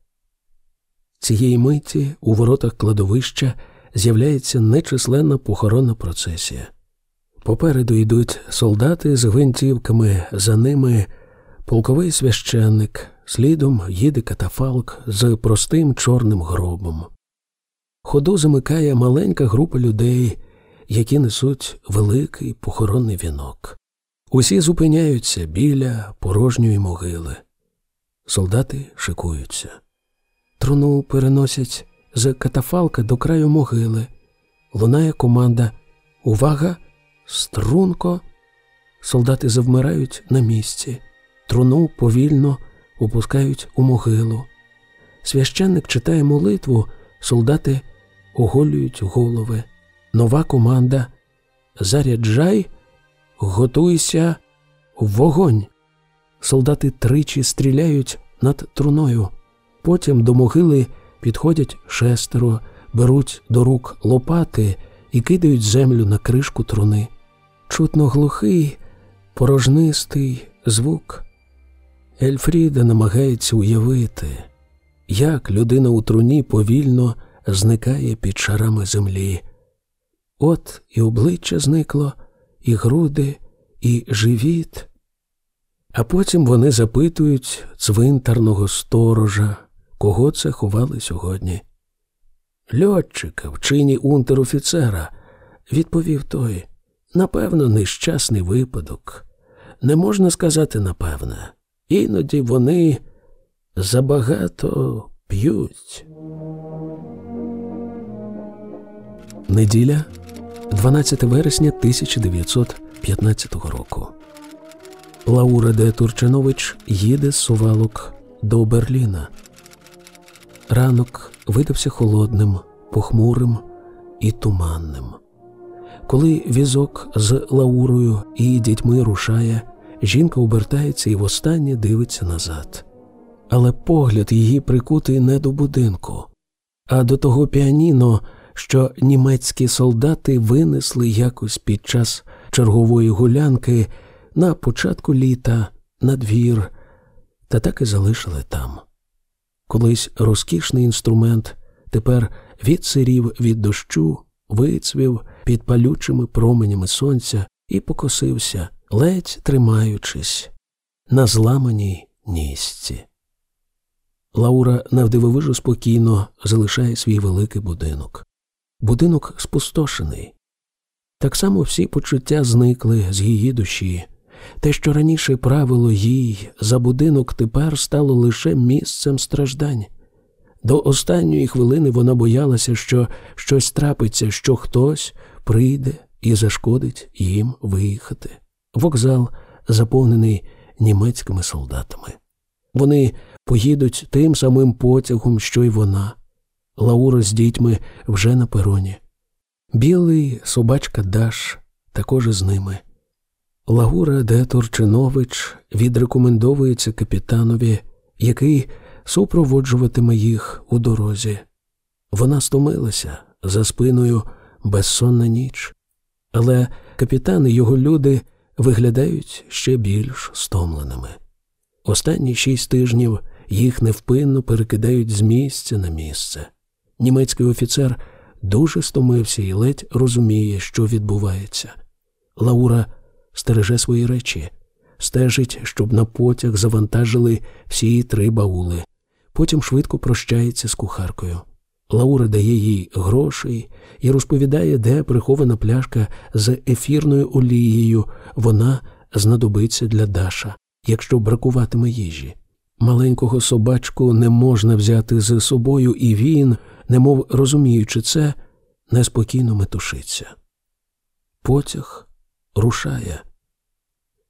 Цієї миті у воротах кладовища з'являється нечисленна похоронна процесія. Попереду йдуть солдати з гвинтівками, за ними полковий священник, слідом їде катафалк з простим чорним гробом. Ходу замикає маленька група людей, які несуть великий похоронний вінок. Усі зупиняються біля порожньої могили. Солдати шикуються. Труну переносять з катафалка до краю могили. Лунає команда. Увага! Струнко. Солдати завмирають на місці. Труну повільно опускають у могилу. Священник читає молитву, солдати оголюють голови. Нова команда. Заряджай. Готуйся вогонь. Солдати тричі стріляють над труною. Потім до могили підходять шестеро, беруть до рук лопати і кидають землю на кришку труни. Чутно глухий, порожнистий звук. Ельфріда намагається уявити, як людина у труні повільно зникає під шарами землі. От і обличчя зникло і груди, і живіт. А потім вони запитують цвинтарного сторожа, кого це ховали сьогодні. Льотчика в чині унтер-офіцера, відповів той, напевно, нещасний випадок. Не можна сказати напевне. Іноді вони забагато п'ють. Неділя 12 вересня 1915 року. Лаура де Турчинович їде з сувалок до Берліна. Ранок видався холодним, похмурим і туманним. Коли візок з Лаурою і дітьми рушає, жінка обертається і востаннє дивиться назад. Але погляд її прикутий не до будинку, а до того піаніно, що німецькі солдати винесли якось під час чергової гулянки на початку літа на двір, та так і залишили там. Колись розкішний інструмент тепер відсирів від дощу, вицвів під палючими променями сонця і покосився, ледь тримаючись на зламаній нісці. Лаура навдивовижу спокійно залишає свій великий будинок. Будинок спустошений. Так само всі почуття зникли з її душі. Те, що раніше правило їй за будинок тепер стало лише місцем страждань. До останньої хвилини вона боялася, що щось трапиться, що хтось прийде і зашкодить їм виїхати. Вокзал заповнений німецькими солдатами. Вони поїдуть тим самим потягом, що й вона. Лаура з дітьми вже на пероні. Білий собачка Даш також із ними. Лагура де Торчинович відрекомендовується капітанові, який супроводжуватиме їх у дорозі. Вона стомилася за спиною безсонна ніч, але капітан і його люди виглядають ще більш стомленими. Останні шість тижнів їх невпинно перекидають з місця на місце. Німецький офіцер дуже стомився і ледь розуміє, що відбувається. Лаура стереже свої речі, стежить, щоб на потяг завантажили всі три баули. Потім швидко прощається з кухаркою. Лаура дає їй грошей і розповідає, де прихована пляшка з ефірною олією. Вона знадобиться для Даша, якщо бракуватиме їжі. Маленького собачку не можна взяти з собою, і він, немов розуміючи це, неспокійно метушиться. Потяг рушає.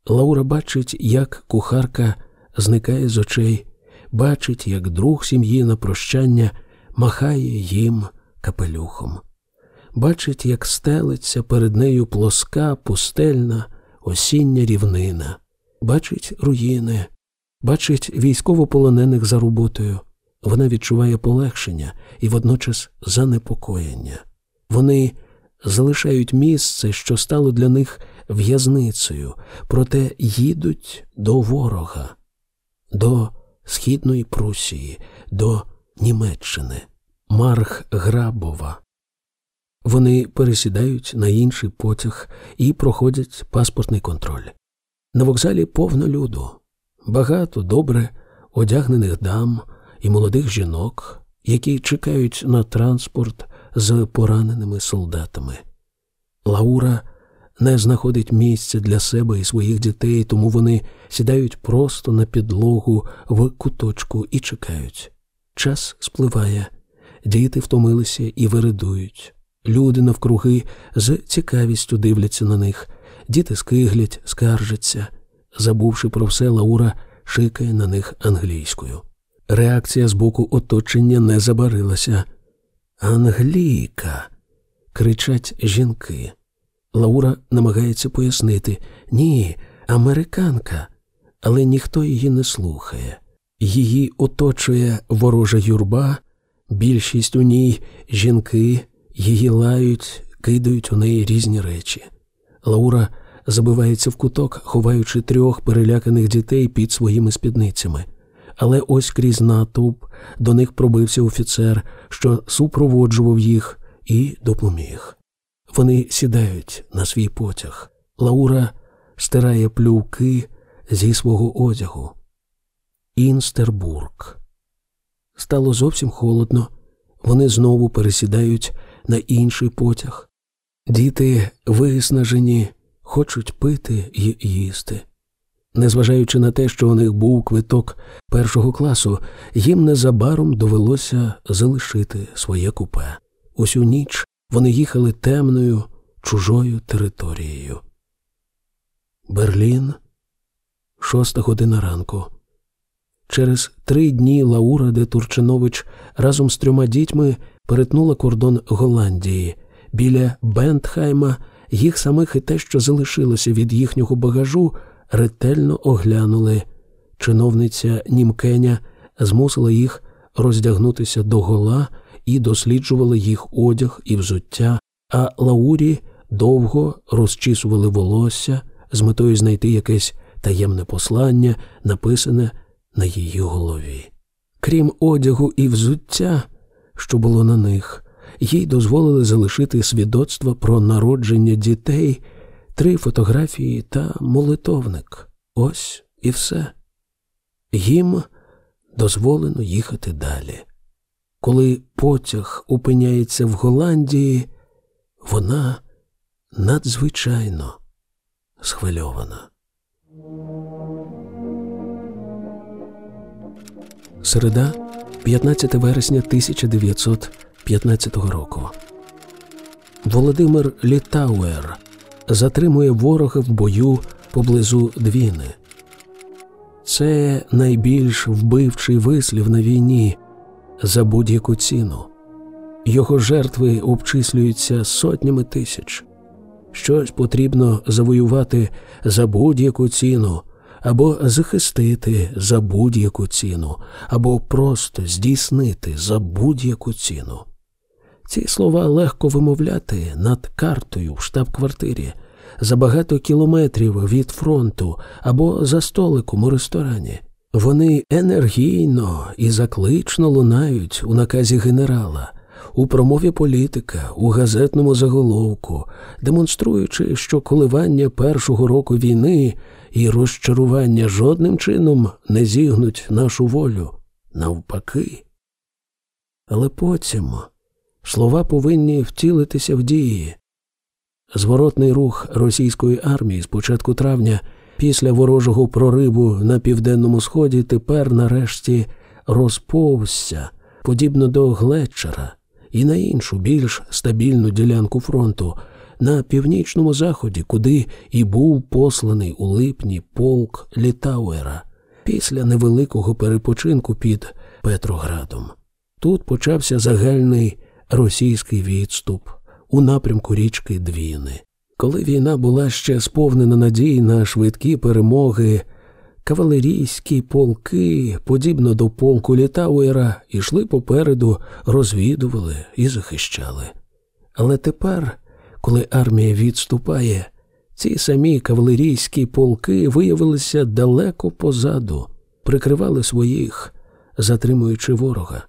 Лаура бачить, як кухарка зникає з очей, бачить, як друг сім'ї на прощання махає їм капелюхом, бачить, як стелиться перед нею плоска, пустельна, осіння рівнина, бачить руїни, бачить військовополонених за роботою. Вона відчуває полегшення і водночас занепокоєння. Вони залишають місце, що стало для них в'язницею, проте їдуть до ворога, до Східної Прусії, до Німеччини, Марх Грабова. Вони пересідають на інший потяг і проходять паспортний контроль. На вокзалі повно люду, багато добре одягнених дам і молодих жінок, які чекають на транспорт з пораненими солдатами. Лаура не знаходить місця для себе і своїх дітей, тому вони сідають просто на підлогу в куточку і чекають. Час спливає, діти втомилися і виридують. Люди навкруги з цікавістю дивляться на них, діти скиглять, скаржаться. Забувши про все, Лаура шикає на них англійською. Реакція з боку оточення не забарилася. Англійка. кричать жінки. Лаура намагається пояснити ні, американка, але ніхто її не слухає. Її оточує ворожа юрба, більшість у ній жінки, її лають, кидають у неї різні речі. Лаура забивається в куток, ховаючи трьох переляканих дітей під своїми спідницями. Але ось крізь натовп до них пробився офіцер, що супроводжував їх і допоміг. Вони сідають на свій потяг. Лаура стирає плювки зі свого одягу. Інстербург. Стало зовсім холодно. Вони знову пересідають на інший потяг. Діти виснажені, хочуть пити і їсти. Незважаючи на те, що у них був квиток першого класу, їм незабаром довелося залишити своє купе. Усю ніч вони їхали темною, чужою територією. Берлін, шоста година ранку. Через три дні Лаура де Турчинович разом з трьома дітьми перетнула кордон Голландії. Біля Бентхайма їх самих і те, що залишилося від їхнього багажу, ретельно оглянули. Чиновниця Німкеня змусила їх роздягнутися до гола і досліджувала їх одяг і взуття, а Лаурі довго розчісували волосся з метою знайти якесь таємне послання, написане на її голові. Крім одягу і взуття, що було на них, їй дозволили залишити свідоцтво про народження дітей, три фотографії та молитовник. Ось і все. Їм дозволено їхати далі. Коли потяг опиняється в Голландії, вона надзвичайно схвильована. Середа, 15 вересня 1915 року. Володимир Літауер затримує ворога в бою поблизу Двіни. Це найбільш вбивчий вислів на війні за будь-яку ціну. Його жертви обчислюються сотнями тисяч. Щось потрібно завоювати за будь-яку ціну, або захистити за будь-яку ціну, або просто здійснити за будь-яку ціну. Ці слова легко вимовляти над картою в штаб-квартирі за багато кілометрів від фронту або за столиком у ресторані. Вони енергійно і заклично лунають у наказі генерала, у промові політика, у газетному заголовку, демонструючи, що коливання першого року війни і розчарування жодним чином не зігнуть нашу волю, навпаки. Але потім слова повинні втілитися в дії. Зворотний рух російської армії з початку травня після ворожого прориву на південному сході тепер нарешті розповзся, подібно до Глетчера, і на іншу більш стабільну ділянку фронту на північному заході, куди і був посланий у липні полк Літауера після невеликого перепочинку під Петроградом. Тут почався загальний російський відступ у напрямку річки Двіни. Коли війна була ще сповнена надій на швидкі перемоги, кавалерійські полки, подібно до полку Літауера, йшли попереду, розвідували і захищали. Але тепер, коли армія відступає, ці самі кавалерійські полки виявилися далеко позаду, прикривали своїх, затримуючи ворога.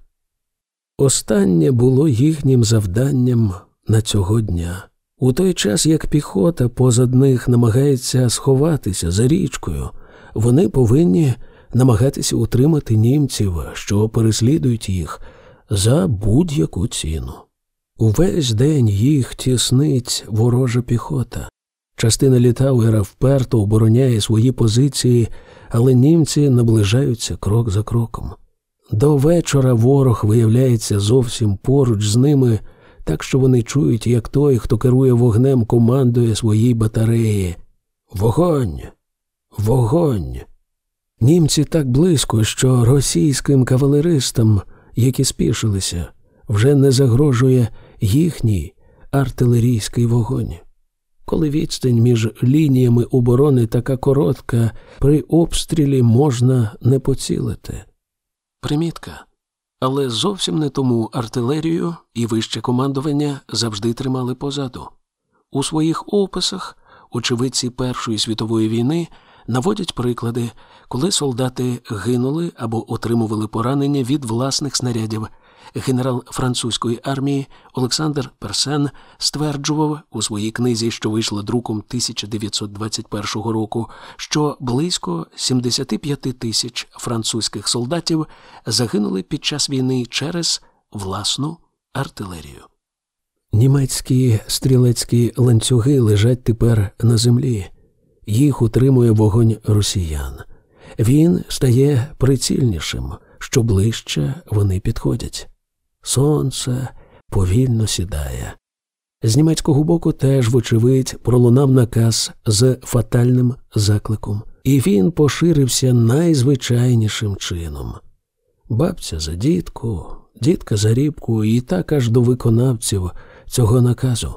Останнє було їхнім завданням на цього дня. У той час, як піхота позад них намагається сховатися за річкою, вони повинні намагатися утримати німців, що переслідують їх, за будь-яку ціну. Увесь день їх тіснить ворожа піхота. Частина Літауера вперто обороняє свої позиції, але німці наближаються крок за кроком. До вечора ворог виявляється зовсім поруч з ними, так що вони чують, як той, хто керує вогнем, командує своїй батареї. Вогонь! Вогонь! Німці так близько, що російським кавалеристам, які спішилися, вже не загрожує їхній артилерійський вогонь. Коли відстань між лініями оборони така коротка, при обстрілі можна не поцілити. Примітка. Але зовсім не тому артилерію і вище командування завжди тримали позаду. У своїх описах очевидці Першої світової війни наводять приклади, коли солдати гинули або отримували поранення від власних снарядів. Генерал французької армії Олександр Персен стверджував у своїй книзі, що вийшла друком 1921 року, що близько 75 тисяч французьких солдатів загинули під час війни через власну артилерію. Німецькі стрілецькі ланцюги лежать тепер на землі їх утримує вогонь росіян. Він стає прицільнішим, що ближче вони підходять. Сонце повільно сідає. З німецького боку теж, вочевидь, пролунав наказ з фатальним закликом, і він поширився найзвичайнішим чином. Бабця за дітку, дітка за рібку, і так аж до виконавців цього наказу.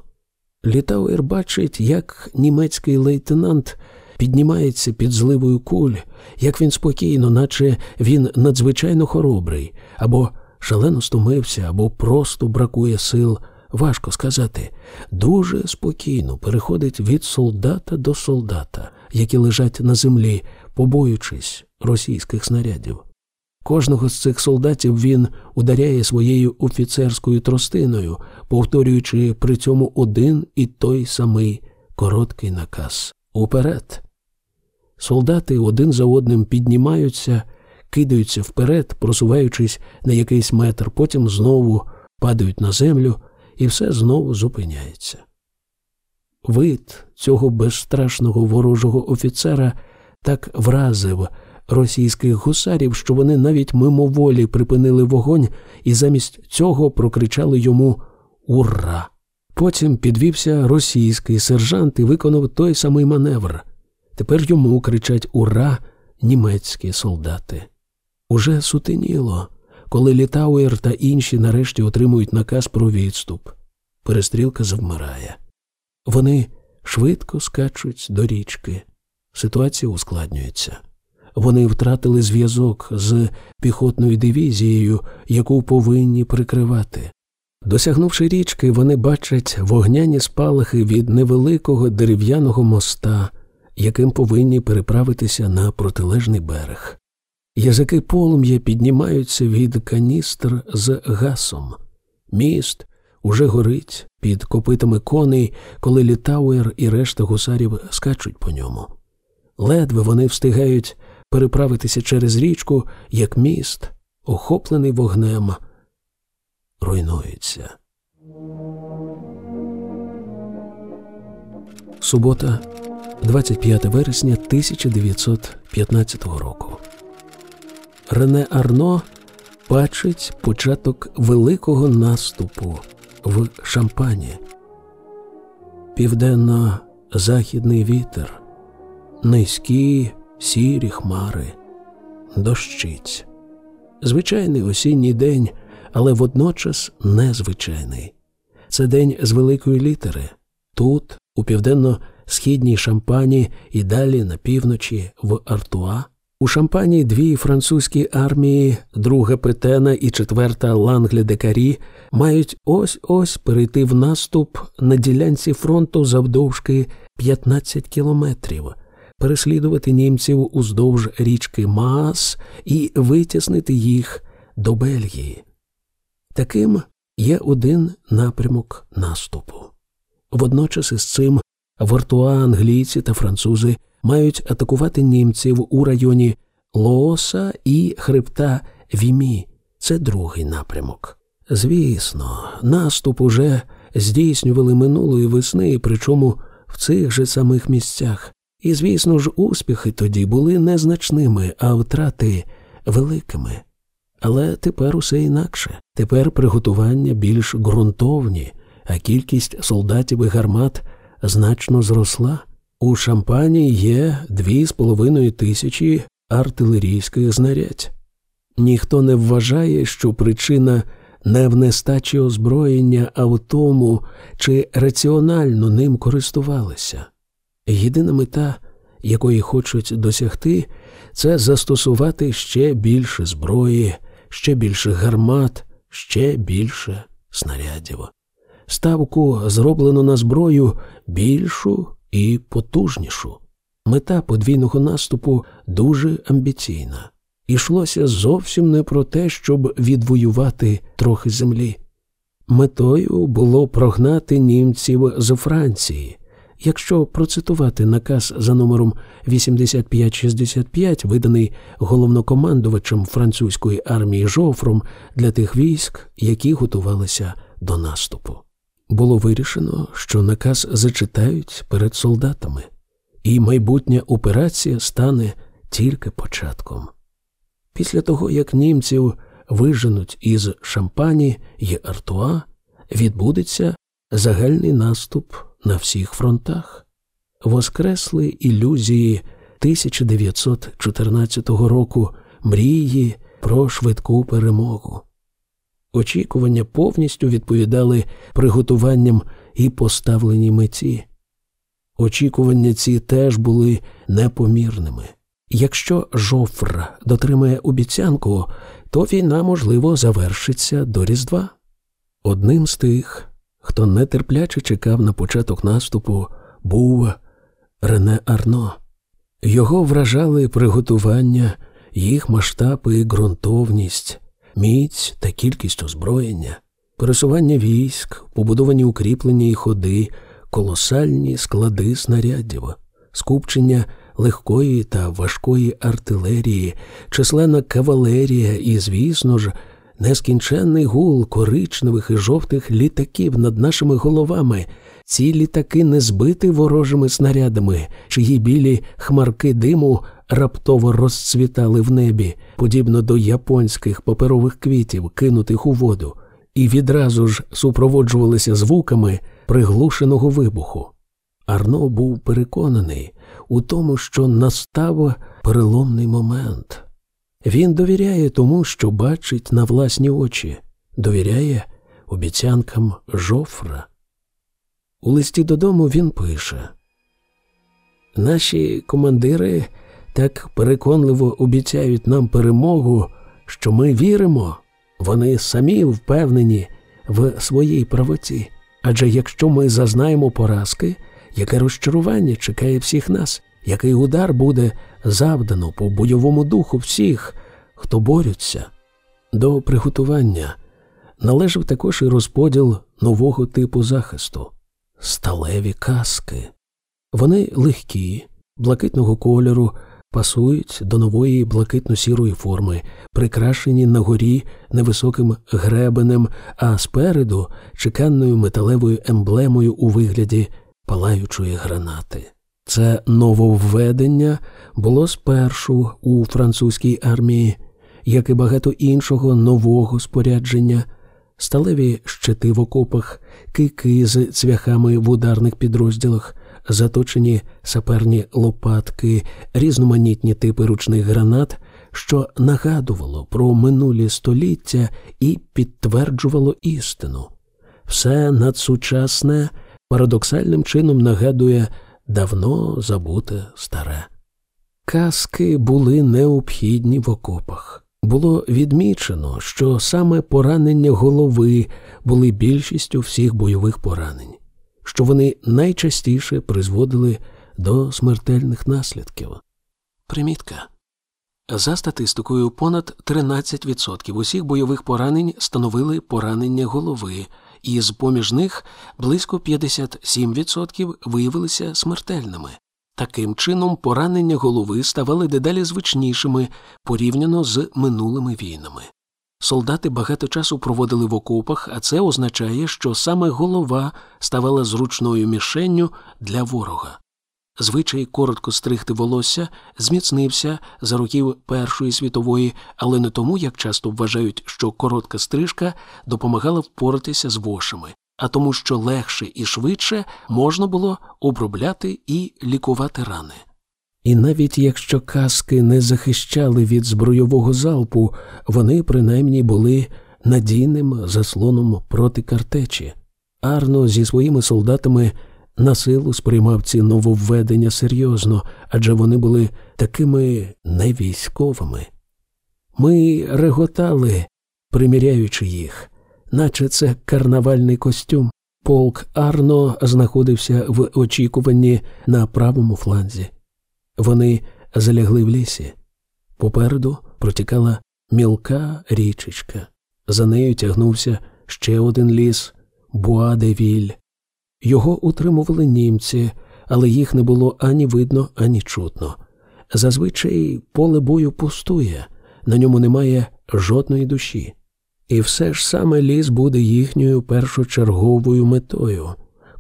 Літауер бачить, як німецький лейтенант піднімається під зливою куль, як він спокійно, наче він надзвичайно хоробрий, або шалено стомився, або просто бракує сил. Важко сказати, дуже спокійно переходить від солдата до солдата, які лежать на землі, побоюючись російських снарядів. Кожного з цих солдатів він ударяє своєю офіцерською тростиною, повторюючи при цьому один і той самий короткий наказ уперед. Солдати один за одним піднімаються, кидаються вперед, просуваючись на якийсь метр, потім знову падають на землю, і все знову зупиняється. Вид цього безстрашного ворожого офіцера так вразив російських гусарів, що вони навіть мимоволі припинили вогонь і замість цього прокричали йому Ура! Потім підвівся російський сержант і виконав той самий маневр. Тепер йому кричать Ура! німецькі солдати. Уже сутеніло, коли Літауер та інші нарешті отримують наказ про відступ. Перестрілка завмирає. Вони швидко скачуть до річки. Ситуація ускладнюється. Вони втратили зв'язок з піхотною дивізією, яку повинні прикривати. Досягнувши річки, вони бачать вогняні спалахи від невеликого дерев'яного моста, яким повинні переправитися на протилежний берег. Язики полум'я піднімаються від каністр з гасом. Міст уже горить під копитами коней, коли літауер і решта гусарів скачуть по ньому. Ледве вони встигають переправитися через річку, як міст, охоплений вогнем, руйнується. Субота, 25 вересня 1915 року. Рене Арно бачить початок великого наступу в шампані. Південно-західний вітер, низькі сірі хмари, дощиць. Звичайний осінній день, але водночас незвичайний. Це день з великої літери. Тут, у південно-східній шампані і далі на півночі в Артуа. У Шампані дві французькі армії, друга Петена і четверта Лангле-де-Карі, мають ось ось перейти в наступ на ділянці фронту завдовжки 15 кілометрів, переслідувати німців уздовж річки Маас і витіснити їх до Бельгії. Таким є один напрямок наступу. Водночас із цим в Артуа англійці та французи мають атакувати німців у районі Лооса і хребта Вімі. Це другий напрямок. Звісно, наступ уже здійснювали минулої весни, причому в цих же самих місцях. І, звісно ж, успіхи тоді були незначними, а втрати великими. Але тепер усе інакше. Тепер приготування більш ґрунтовні, а кількість солдатів і гармат значно зросла. У шампані є дві з половиною тисячі артилерійських знарядь. Ніхто не вважає, що причина не в нестачі озброєння, а в тому, чи раціонально ним користувалися. Єдина мета, якої хочуть досягти, це застосувати ще більше зброї, ще більше гармат, ще більше снарядів. Ставку зроблено на зброю більшу і потужнішу. Мета подвійного наступу дуже амбіційна. Ішлося зовсім не про те, щоб відвоювати трохи землі. Метою було прогнати німців з Франції. Якщо процитувати наказ за номером 8565, виданий головнокомандувачем французької армії Жофром для тих військ, які готувалися до наступу було вирішено, що наказ зачитають перед солдатами, і майбутня операція стане тільки початком. Після того, як німців виженуть із Шампані і Артуа, відбудеться загальний наступ на всіх фронтах. Воскресли ілюзії 1914 року мрії про швидку перемогу. Очікування повністю відповідали приготуванням і поставленій меті. Очікування ці теж були непомірними. Якщо Жофр дотримає обіцянку, то війна, можливо, завершиться до Різдва. Одним з тих, хто нетерпляче чекав на початок наступу, був Рене Арно. Його вражали приготування, їх масштаби і ґрунтовність міць та кількість озброєння, пересування військ, побудовані укріплення і ходи, колосальні склади снарядів, скупчення легкої та важкої артилерії, численна кавалерія і, звісно ж, нескінченний гул коричневих і жовтих літаків над нашими головами. Ці літаки не збиті ворожими снарядами, чиї білі хмарки диму раптово розцвітали в небі, подібно до японських паперових квітів, кинутих у воду, і відразу ж супроводжувалися звуками приглушеного вибуху. Арно був переконаний у тому, що настав переломний момент. Він довіряє тому, що бачить на власні очі, довіряє обіцянкам жофра. У листі додому він пише Наші командири так переконливо обіцяють нам перемогу, що ми віримо, вони самі впевнені в своїй правоті. Адже якщо ми зазнаємо поразки, яке розчарування чекає всіх нас, який удар буде завдано по бойовому духу всіх, хто борються, до приготування належав також і розподіл нового типу захисту сталеві каски. Вони легкі, блакитного кольору, пасують до нової блакитно-сірої форми, прикрашені на горі невисоким гребенем, а спереду чеканною металевою емблемою у вигляді палаючої гранати. Це нововведення було спершу у французькій армії, як і багато іншого нового спорядження, сталеві щити в окопах, кики з цвяхами в ударних підрозділах, заточені саперні лопатки, різноманітні типи ручних гранат, що нагадувало про минулі століття і підтверджувало істину. Все надсучасне парадоксальним чином нагадує давно забуте старе. Каски були необхідні в окопах. Було відмічено, що саме поранення голови були більшістю всіх бойових поранень, що вони найчастіше призводили до смертельних наслідків. Примітка. За статистикою, понад 13% усіх бойових поранень становили поранення голови, і з поміж них близько 57% виявилися смертельними. Таким чином, поранення голови ставали дедалі звичнішими порівняно з минулими війнами. Солдати багато часу проводили в окопах, а це означає, що саме голова ставала зручною мішенню для ворога. Звичай коротко стригти волосся зміцнився за років Першої світової, але не тому, як часто вважають, що коротка стрижка допомагала впоратися з вошами, а тому, що легше і швидше можна було обробляти і лікувати рани. І навіть якщо каски не захищали від збройового залпу, вони принаймні були надійним заслоном проти картечі. Арно зі своїми солдатами на силу сприймав ці нововведення серйозно, адже вони були такими невійськовими. Ми реготали, приміряючи їх, наче це карнавальний костюм. Полк Арно знаходився в очікуванні на правому фланзі. Вони залягли в лісі. Попереду протікала мілка річечка. За нею тягнувся ще один ліс Буа-де-Віль. Його утримували німці, але їх не було ані видно, ані чутно. Зазвичай поле бою пустує, на ньому немає жодної душі. І все ж саме ліс буде їхньою першочерговою метою,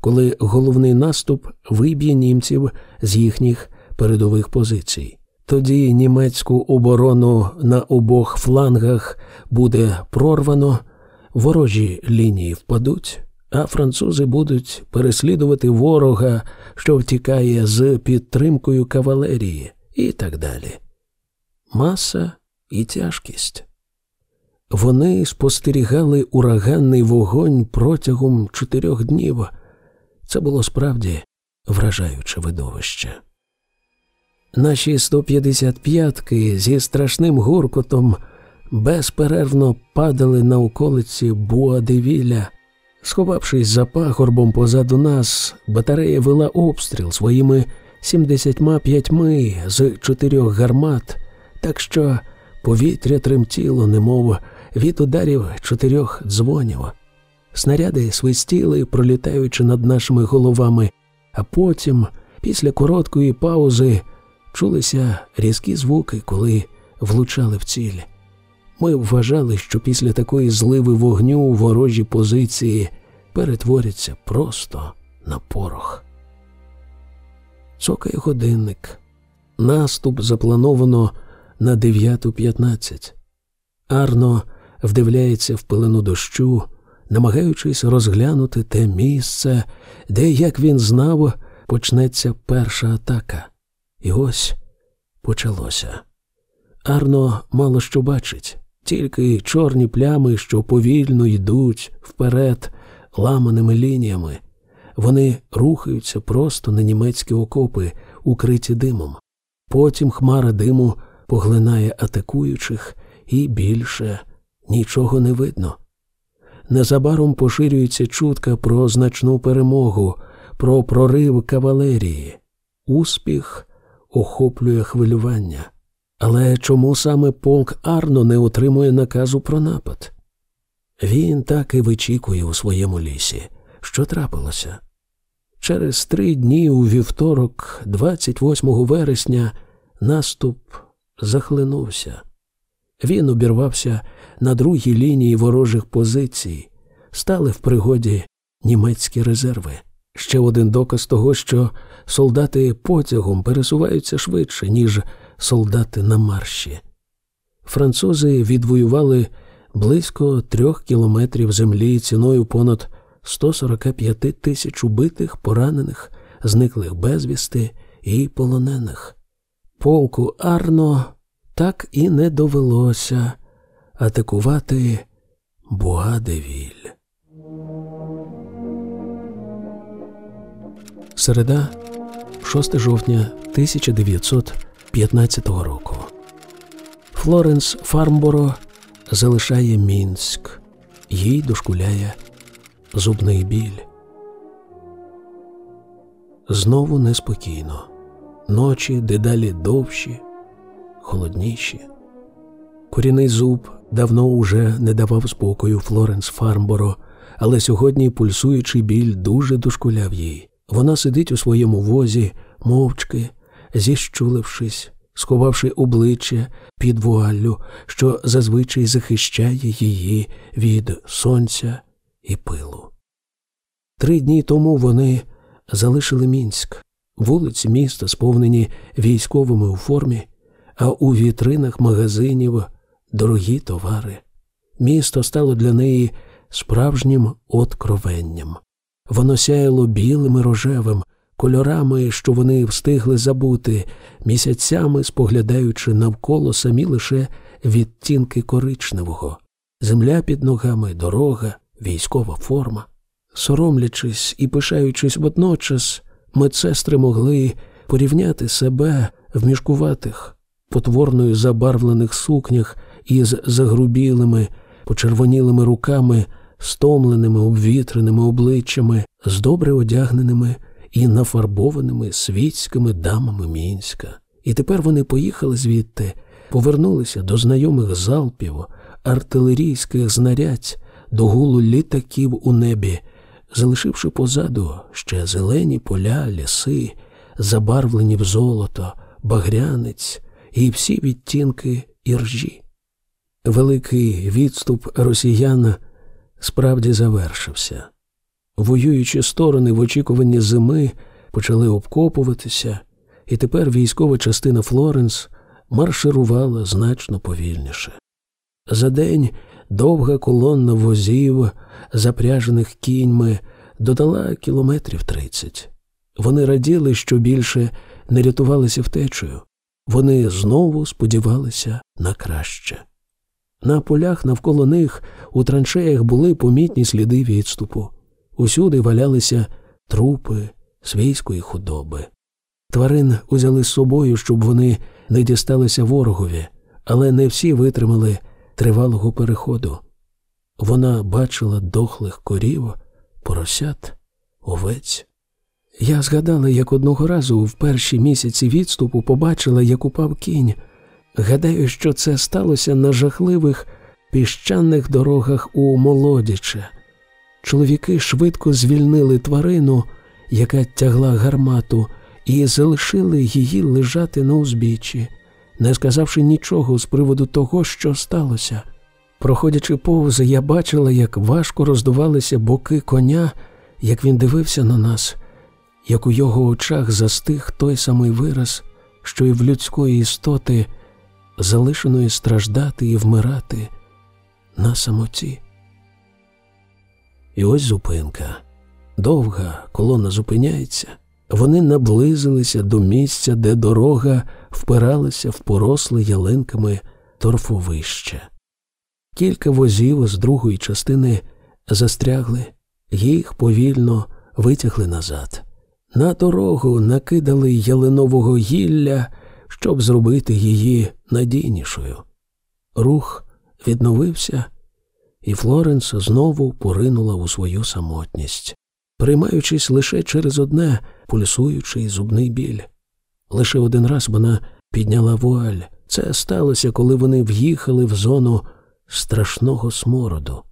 коли головний наступ виб'є німців з їхніх передових позицій. Тоді німецьку оборону на обох флангах буде прорвано, ворожі лінії впадуть а французи будуть переслідувати ворога, що втікає з підтримкою кавалерії, і так далі. Маса і тяжкість. Вони спостерігали ураганний вогонь протягом чотирьох днів. Це було справді вражаюче видовище. Наші 155-ки зі страшним гуркотом безперервно падали на околиці Буадевіля, Сховавшись за пагорбом позаду нас, батарея вела обстріл своїми 75 з чотирьох гармат, так що повітря тремтіло, немов від ударів чотирьох дзвонів. Снаряди свистіли, пролітаючи над нашими головами, а потім, після короткої паузи, чулися різкі звуки, коли влучали в ціль. Ми вважали, що після такої зливи вогню ворожі позиції перетворяться просто на порох. Цокає годинник. Наступ заплановано на 9.15. Арно вдивляється в пилину дощу, намагаючись розглянути те місце, де, як він знав, почнеться перша атака. І ось почалося. Арно мало що бачить тільки чорні плями, що повільно йдуть вперед ламаними лініями. Вони рухаються просто на німецькі окопи, укриті димом. Потім хмара диму поглинає атакуючих, і більше нічого не видно. Незабаром поширюється чутка про значну перемогу, про прорив кавалерії. Успіх охоплює хвилювання. Але чому саме полк Арно не отримує наказу про напад? Він так і вичікує у своєму лісі. Що трапилося? Через три дні у вівторок, 28 вересня, наступ захлинувся. Він обірвався на другій лінії ворожих позицій, стали в пригоді німецькі резерви. Ще один доказ того, що солдати потягом пересуваються швидше, ніж солдати на марші. Французи відвоювали близько трьох кілометрів землі ціною понад 145 тисяч убитих, поранених, зниклих безвісти і полонених. Полку Арно так і не довелося атакувати Буадевіль. Середа, 6 жовтня 1915 року. Флоренс Фармборо залишає Мінськ, їй дошкуляє зубний біль. Знову неспокійно, ночі дедалі довші, холодніші. Корінний зуб давно уже не давав спокою Флоренс Фармборо, але сьогодні пульсуючий біль дуже дошкуляв їй. Вона сидить у своєму возі, мовчки, зіщулившись, сховавши обличчя під вуаллю, що зазвичай захищає її від сонця і пилу. Три дні тому вони залишили Мінськ, вулиці міста, сповнені військовими у формі, а у вітринах магазинів дорогі товари. Місто стало для неї справжнім откровенням. Воно сяяло білим і рожевим, кольорами, що вони встигли забути, місяцями споглядаючи навколо самі лише відтінки коричневого, земля під ногами, дорога, військова форма. Соромлячись і пишаючись водночас, медсестри могли порівняти себе в мішкуватих, потворною забарвлених сукнях із загрубілими, почервонілими руками стомленими обвітреними обличчями, з добре одягненими і нафарбованими світськими дамами мінська. І тепер вони поїхали звідти, повернулися до знайомих залпів, артилерійських знарядь, до гулу літаків у небі, залишивши позаду ще зелені поля, ліси, забарвлені в золото, багрянець і всі відтінки іржі. Великий відступ росіян справді завершився. Воюючі сторони в очікуванні зими почали обкопуватися, і тепер військова частина Флоренс марширувала значно повільніше. За день довга колонна возів, запряжених кіньми, додала кілометрів тридцять. Вони раділи, що більше не рятувалися втечею. Вони знову сподівалися на краще. На полях навколо них у траншеях були помітні сліди відступу. Усюди валялися трупи свійської худоби. Тварин узяли з собою, щоб вони не дісталися ворогові, але не всі витримали тривалого переходу. Вона бачила дохлих корів, поросят, овець. Я згадала, як одного разу в перші місяці відступу побачила, як упав кінь. Гадаю, що це сталося на жахливих піщаних дорогах у Молодіче. Чоловіки швидко звільнили тварину, яка тягла гармату, і залишили її лежати на узбіччі, не сказавши нічого з приводу того, що сталося. Проходячи повз, я бачила, як важко роздувалися боки коня, як він дивився на нас, як у його очах застиг той самий вираз, що і в людської істоти залишеної страждати і вмирати на самоті. І ось зупинка. Довга колона зупиняється. Вони наблизилися до місця, де дорога впиралася в поросле ялинками торфовище. Кілька возів з другої частини застрягли, їх повільно витягли назад. На дорогу накидали ялинового гілля щоб зробити її надійнішою. Рух відновився, і Флоренс знову поринула у свою самотність, приймаючись лише через одне пульсуючий зубний біль. Лише один раз вона підняла вуаль. Це сталося, коли вони в'їхали в зону страшного смороду.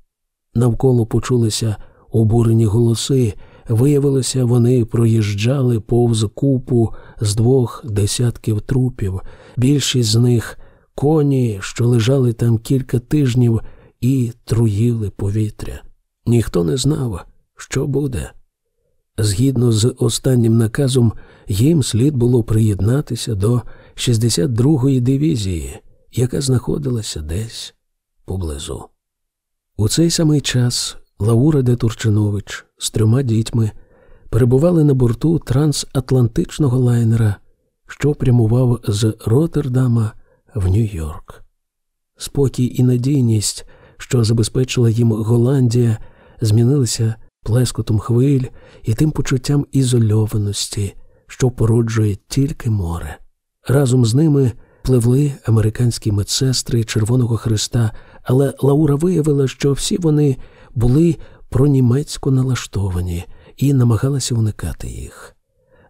Навколо почулися обурені голоси. Виявилося, вони проїжджали повз купу з двох десятків трупів. Більшість з них коні, що лежали там кілька тижнів і труїли повітря. Ніхто не знав, що буде. Згідно з останнім наказом, їм слід було приєднатися до 62-ї дивізії, яка знаходилася десь поблизу. У цей самий час Лаура де Турчинович з трьома дітьми перебували на борту трансатлантичного лайнера, що прямував з Роттердама в Нью-Йорк. Спокій і надійність, що забезпечила їм Голландія, змінилися плескотом хвиль і тим почуттям ізольованості, що породжує тільки море. Разом з ними пливли американські медсестри Червоного Христа, але Лаура виявила, що всі вони були пронімецько налаштовані і намагалася уникати їх.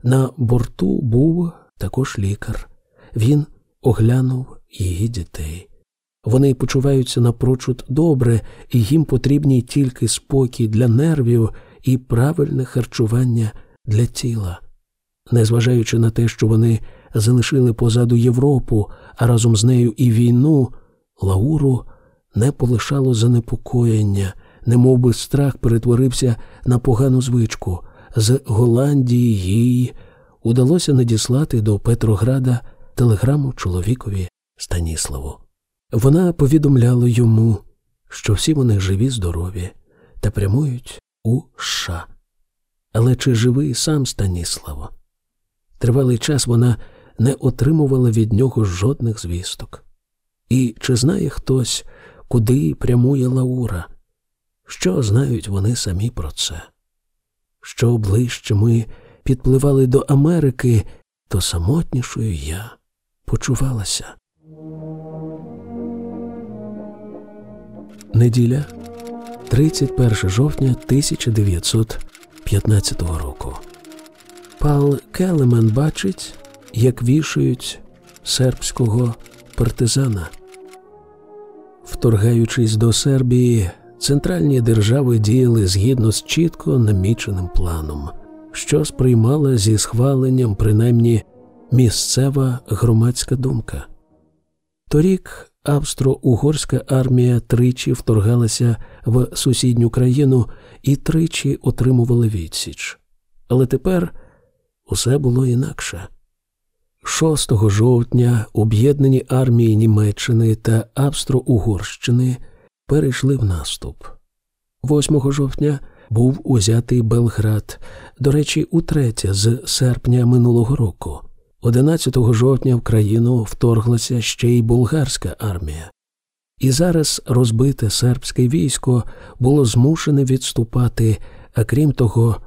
На борту був також лікар. Він оглянув її дітей. Вони почуваються напрочуд добре, і їм потрібні тільки спокій для нервів і правильне харчування для тіла. Незважаючи на те, що вони залишили позаду Європу, а разом з нею і війну, Лауру не полишало занепокоєння, немов би страх перетворився на погану звичку. З Голландії їй удалося надіслати до Петрограда телеграму чоловікові Станіславу. Вона повідомляла йому, що всі вони живі, здорові та прямують у США. Але чи живий сам Станіслав? Тривалий час вона не отримувала від нього жодних звісток. І чи знає хтось, куди прямує Лаура? Що знають вони самі про це? Що ближче ми підпливали до Америки, то самотнішою я почувалася. Неділя, 31 жовтня 1915 року. Пал Келемен бачить, як вішають сербського партизана. Вторгаючись до Сербії, центральні держави діяли згідно з чітко наміченим планом, що сприймала зі схваленням принаймні місцева громадська думка. Торік австро-угорська армія тричі вторгалася в сусідню країну і тричі отримувала відсіч. Але тепер усе було інакше. 6 жовтня об'єднані армії Німеччини та Австро-Угорщини перейшли в наступ. 8 жовтня був узятий Белград, до речі, утретє з серпня минулого року. 11 жовтня в країну вторглася ще й болгарська армія. І зараз розбите сербське військо було змушене відступати, а крім того,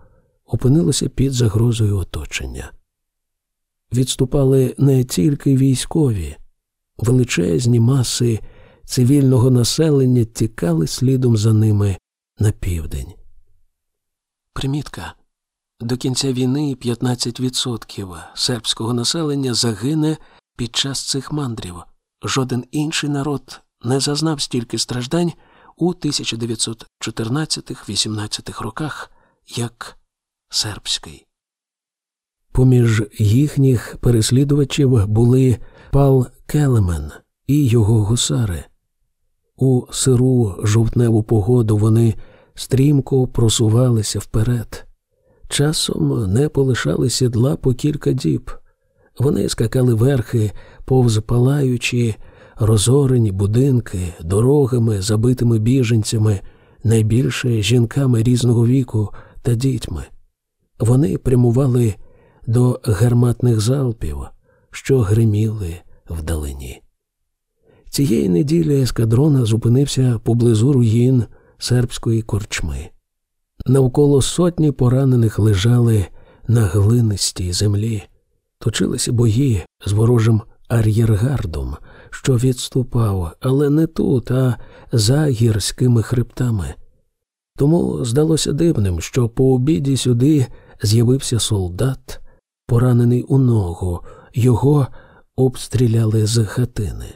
опинилося під загрозою оточення. Відступали не тільки військові, величезні маси цивільного населення тікали слідом за ними на південь. Примітка до кінця війни 15% сербського населення загине під час цих мандрів. Жоден інший народ не зазнав стільки страждань у 1914-18 роках, як сербський. Поміж їхніх переслідувачів були Пал Келемен і його гусари. У сиру жовтневу погоду вони стрімко просувалися вперед. Часом не полишали сідла по кілька діб. Вони скакали верхи, повз палаючі, розорені будинки, дорогами, забитими біженцями, найбільше жінками різного віку та дітьми. Вони прямували до гарматних залпів, що гриміли вдалині. Цієї неділі ескадрона зупинився поблизу руїн сербської корчми. Навколо сотні поранених лежали на глинистій землі, точилися бої з ворожим ар'єргардом, що відступав, але не тут, а за гірськими хребтами. Тому здалося дивним, що по обіді сюди з'явився солдат, поранений у ногу, його обстріляли з хатини.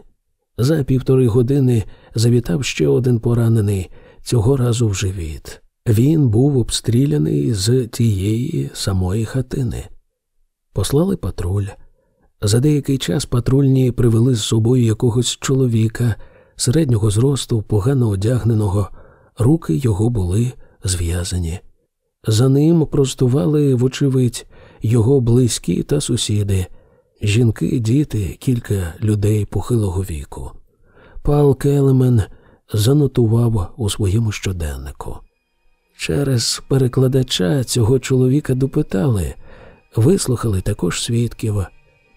За півтори години завітав ще один поранений. цього разу в живіт. Він був обстріляний з тієї самої хатини. Послали патруль. За деякий час патрульні привели з собою якогось чоловіка середнього зросту, погано одягненого, руки його були зв'язані. За ним простували, вочевидь, його близькі та сусіди, жінки, діти, кілька людей похилого віку. Пал Келемен занотував у своєму щоденнику. Через перекладача цього чоловіка допитали, вислухали також свідків.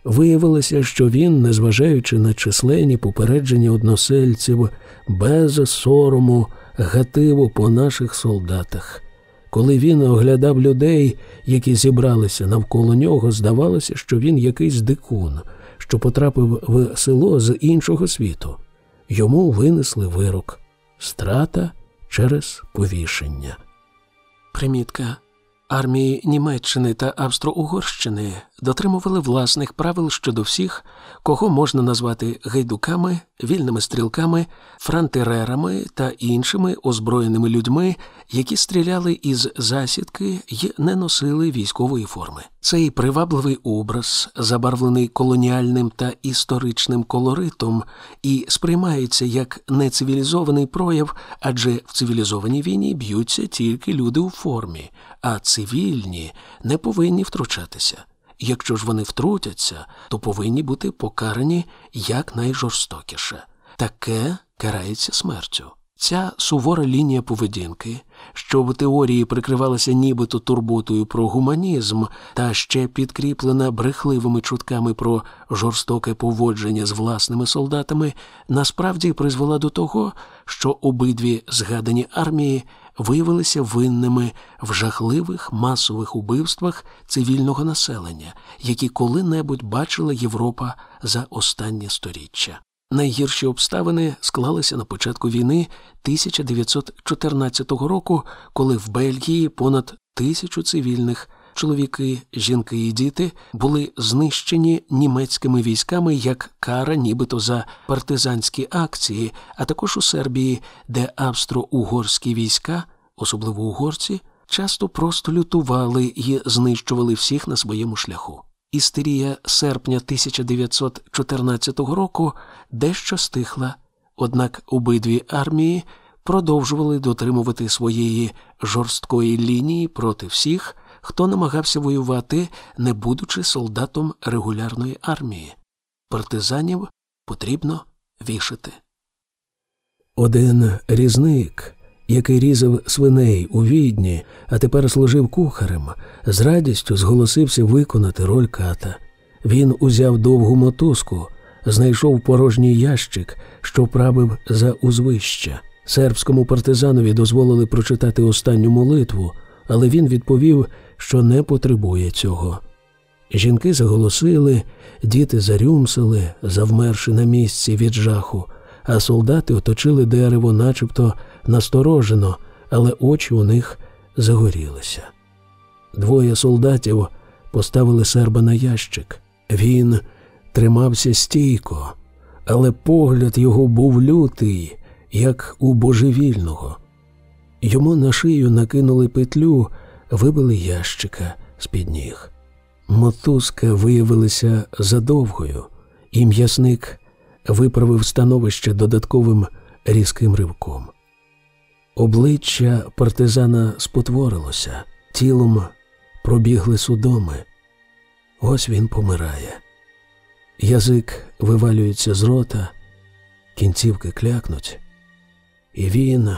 Виявилося, що він, незважаючи на численні попередження односельців, без сорому гативу по наших солдатах. Коли він оглядав людей, які зібралися навколо нього, здавалося, що він якийсь дикун, що потрапив в село з іншого світу. Йому винесли вирок страта через повішення. Примітка Армії Німеччини та Австро-Угорщини дотримували власних правил щодо всіх, кого можна назвати гайдуками, вільними стрілками, франтерерами та іншими озброєними людьми, які стріляли із засідки й не носили військової форми. Цей привабливий образ, забарвлений колоніальним та історичним колоритом, і сприймається як нецивілізований прояв, адже в цивілізованій війні б'ються тільки люди у формі, а цивільні не повинні втручатися. Якщо ж вони втрутяться, то повинні бути покарані якнайжорстокіше. Таке карається смертю. Ця сувора лінія поведінки, що в теорії прикривалася нібито турботою про гуманізм, та ще підкріплена брехливими чутками про жорстоке поводження з власними солдатами, насправді призвела до того, що обидві згадані армії виявилися винними в жахливих масових убивствах цивільного населення, які коли-небудь бачила Європа за останнє сторіччя. Найгірші обставини склалися на початку війни 1914 року, коли в Бельгії понад тисячу цивільних чоловіки, жінки і діти були знищені німецькими військами як кара, нібито за партизанські акції, а також у Сербії, де австро-угорські війська, особливо угорці, часто просто лютували і знищували всіх на своєму шляху. Істерія серпня 1914 року дещо стихла, однак обидві армії продовжували дотримувати своєї жорсткої лінії проти всіх, хто намагався воювати, не будучи солдатом регулярної армії. Партизанів потрібно вішати. Один різник який різав свиней у відні, а тепер служив кухарем, з радістю зголосився виконати роль ката. Він узяв довгу мотузку, знайшов порожній ящик, що правив за узвища. Сербському партизанові дозволили прочитати останню молитву, але він відповів, що не потребує цього. Жінки заголосили, діти зарюмсили, завмерши на місці від жаху, а солдати оточили дерево, начебто насторожено, але очі у них загорілися. Двоє солдатів поставили серба на ящик. Він тримався стійко, але погляд його був лютий, як у божевільного. Йому на шию накинули петлю, вибили ящика з під ніг. Мотузка виявилася задовгою, і м'ясник виправив становище додатковим різким ривком. Обличчя партизана спотворилося, тілом пробігли судоми. Ось він помирає. Язик вивалюється з рота, кінцівки клякнуть, і він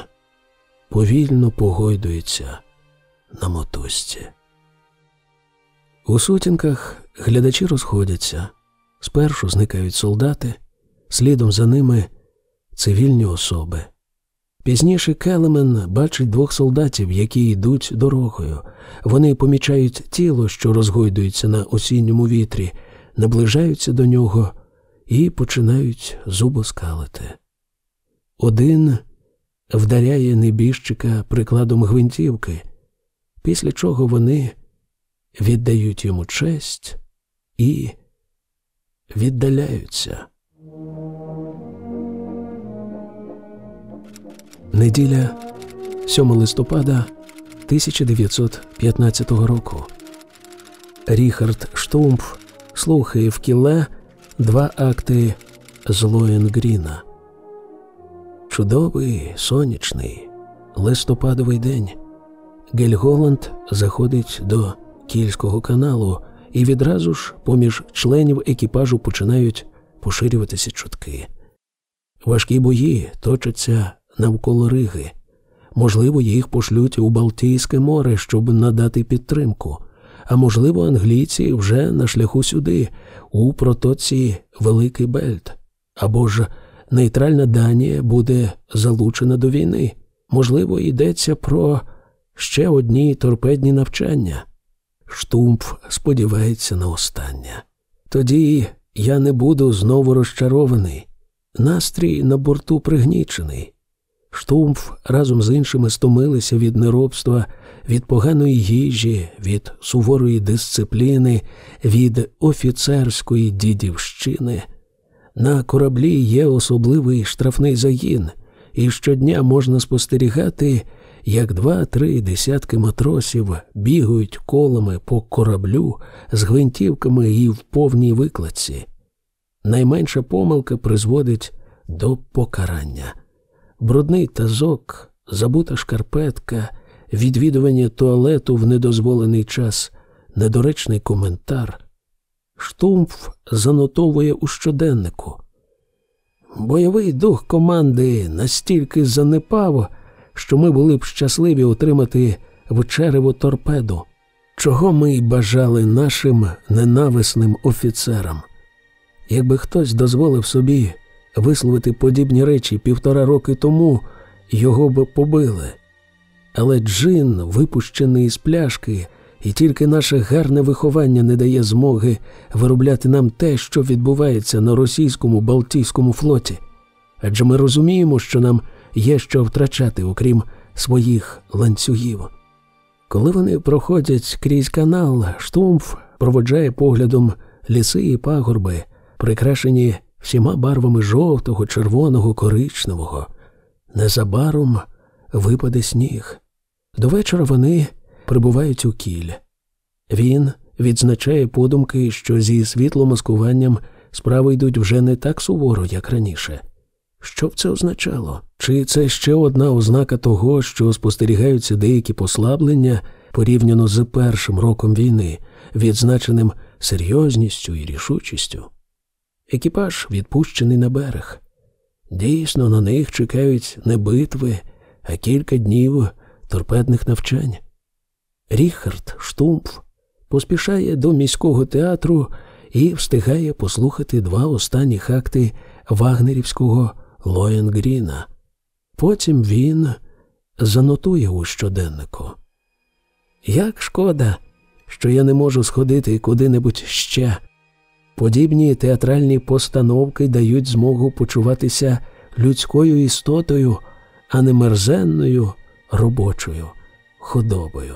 повільно погойдується на мотузці. У сутінках глядачі розходяться. Спершу зникають солдати, слідом за ними цивільні особи. Пізніше Келемен бачить двох солдатів, які йдуть дорогою. Вони помічають тіло, що розгойдується на осінньому вітрі, наближаються до нього і починають зубоскалити. Один вдаряє небіжчика прикладом гвинтівки, після чого вони віддають йому честь і віддаляються. Неділя 7 листопада 1915 року. Ріхард Штумф слухає в кіле два акти з Лоєнгріна. Чудовий сонячний листопадовий день. Гельголанд заходить до Кільського каналу, і відразу ж поміж членів екіпажу починають поширюватися чутки. Важкі бої точаться навколо Риги. Можливо, їх пошлють у Балтійське море, щоб надати підтримку. А можливо, англійці вже на шляху сюди, у протоці Великий Бельт. Або ж нейтральна Данія буде залучена до війни. Можливо, йдеться про ще одні торпедні навчання. Штумф сподівається на останнє. Тоді я не буду знову розчарований. Настрій на борту пригнічений. Штумф разом з іншими стомилися від неробства, від поганої їжі, від суворої дисципліни, від офіцерської дідівщини. На кораблі є особливий штрафний загін, і щодня можна спостерігати, як два-три десятки матросів бігають колами по кораблю з гвинтівками і в повній викладці. Найменша помилка призводить до покарання. Брудний тазок, забута шкарпетка, відвідування туалету в недозволений час, недоречний коментар. Штумф занотовує у щоденнику. Бойовий дух команди настільки занепав, що ми були б щасливі отримати в торпеду, чого ми й бажали нашим ненависним офіцерам. Якби хтось дозволив собі висловити подібні речі півтора роки тому, його би побили. Але джин, випущений із пляшки, і тільки наше гарне виховання не дає змоги виробляти нам те, що відбувається на російському Балтійському флоті. Адже ми розуміємо, що нам є що втрачати, окрім своїх ланцюгів. Коли вони проходять крізь канал, штумф проводжає поглядом ліси і пагорби, прикрашені всіма барвами жовтого, червоного, коричневого. Незабаром випаде сніг. До вечора вони прибувають у кіль. Він відзначає подумки, що зі світломаскуванням справи йдуть вже не так суворо, як раніше. Що б це означало? Чи це ще одна ознака того, що спостерігаються деякі послаблення порівняно з першим роком війни, відзначеним серйозністю і рішучістю? Екіпаж відпущений на берег. Дійсно, на них чекають не битви, а кілька днів торпедних навчань. Ріхард Штумф поспішає до міського театру і встигає послухати два останні акти вагнерівського Лоєнгріна. Потім він занотує у щоденнику. Як шкода, що я не можу сходити куди-небудь ще. Подібні театральні постановки дають змогу почуватися людською істотою, а не мерзенною робочою худобою.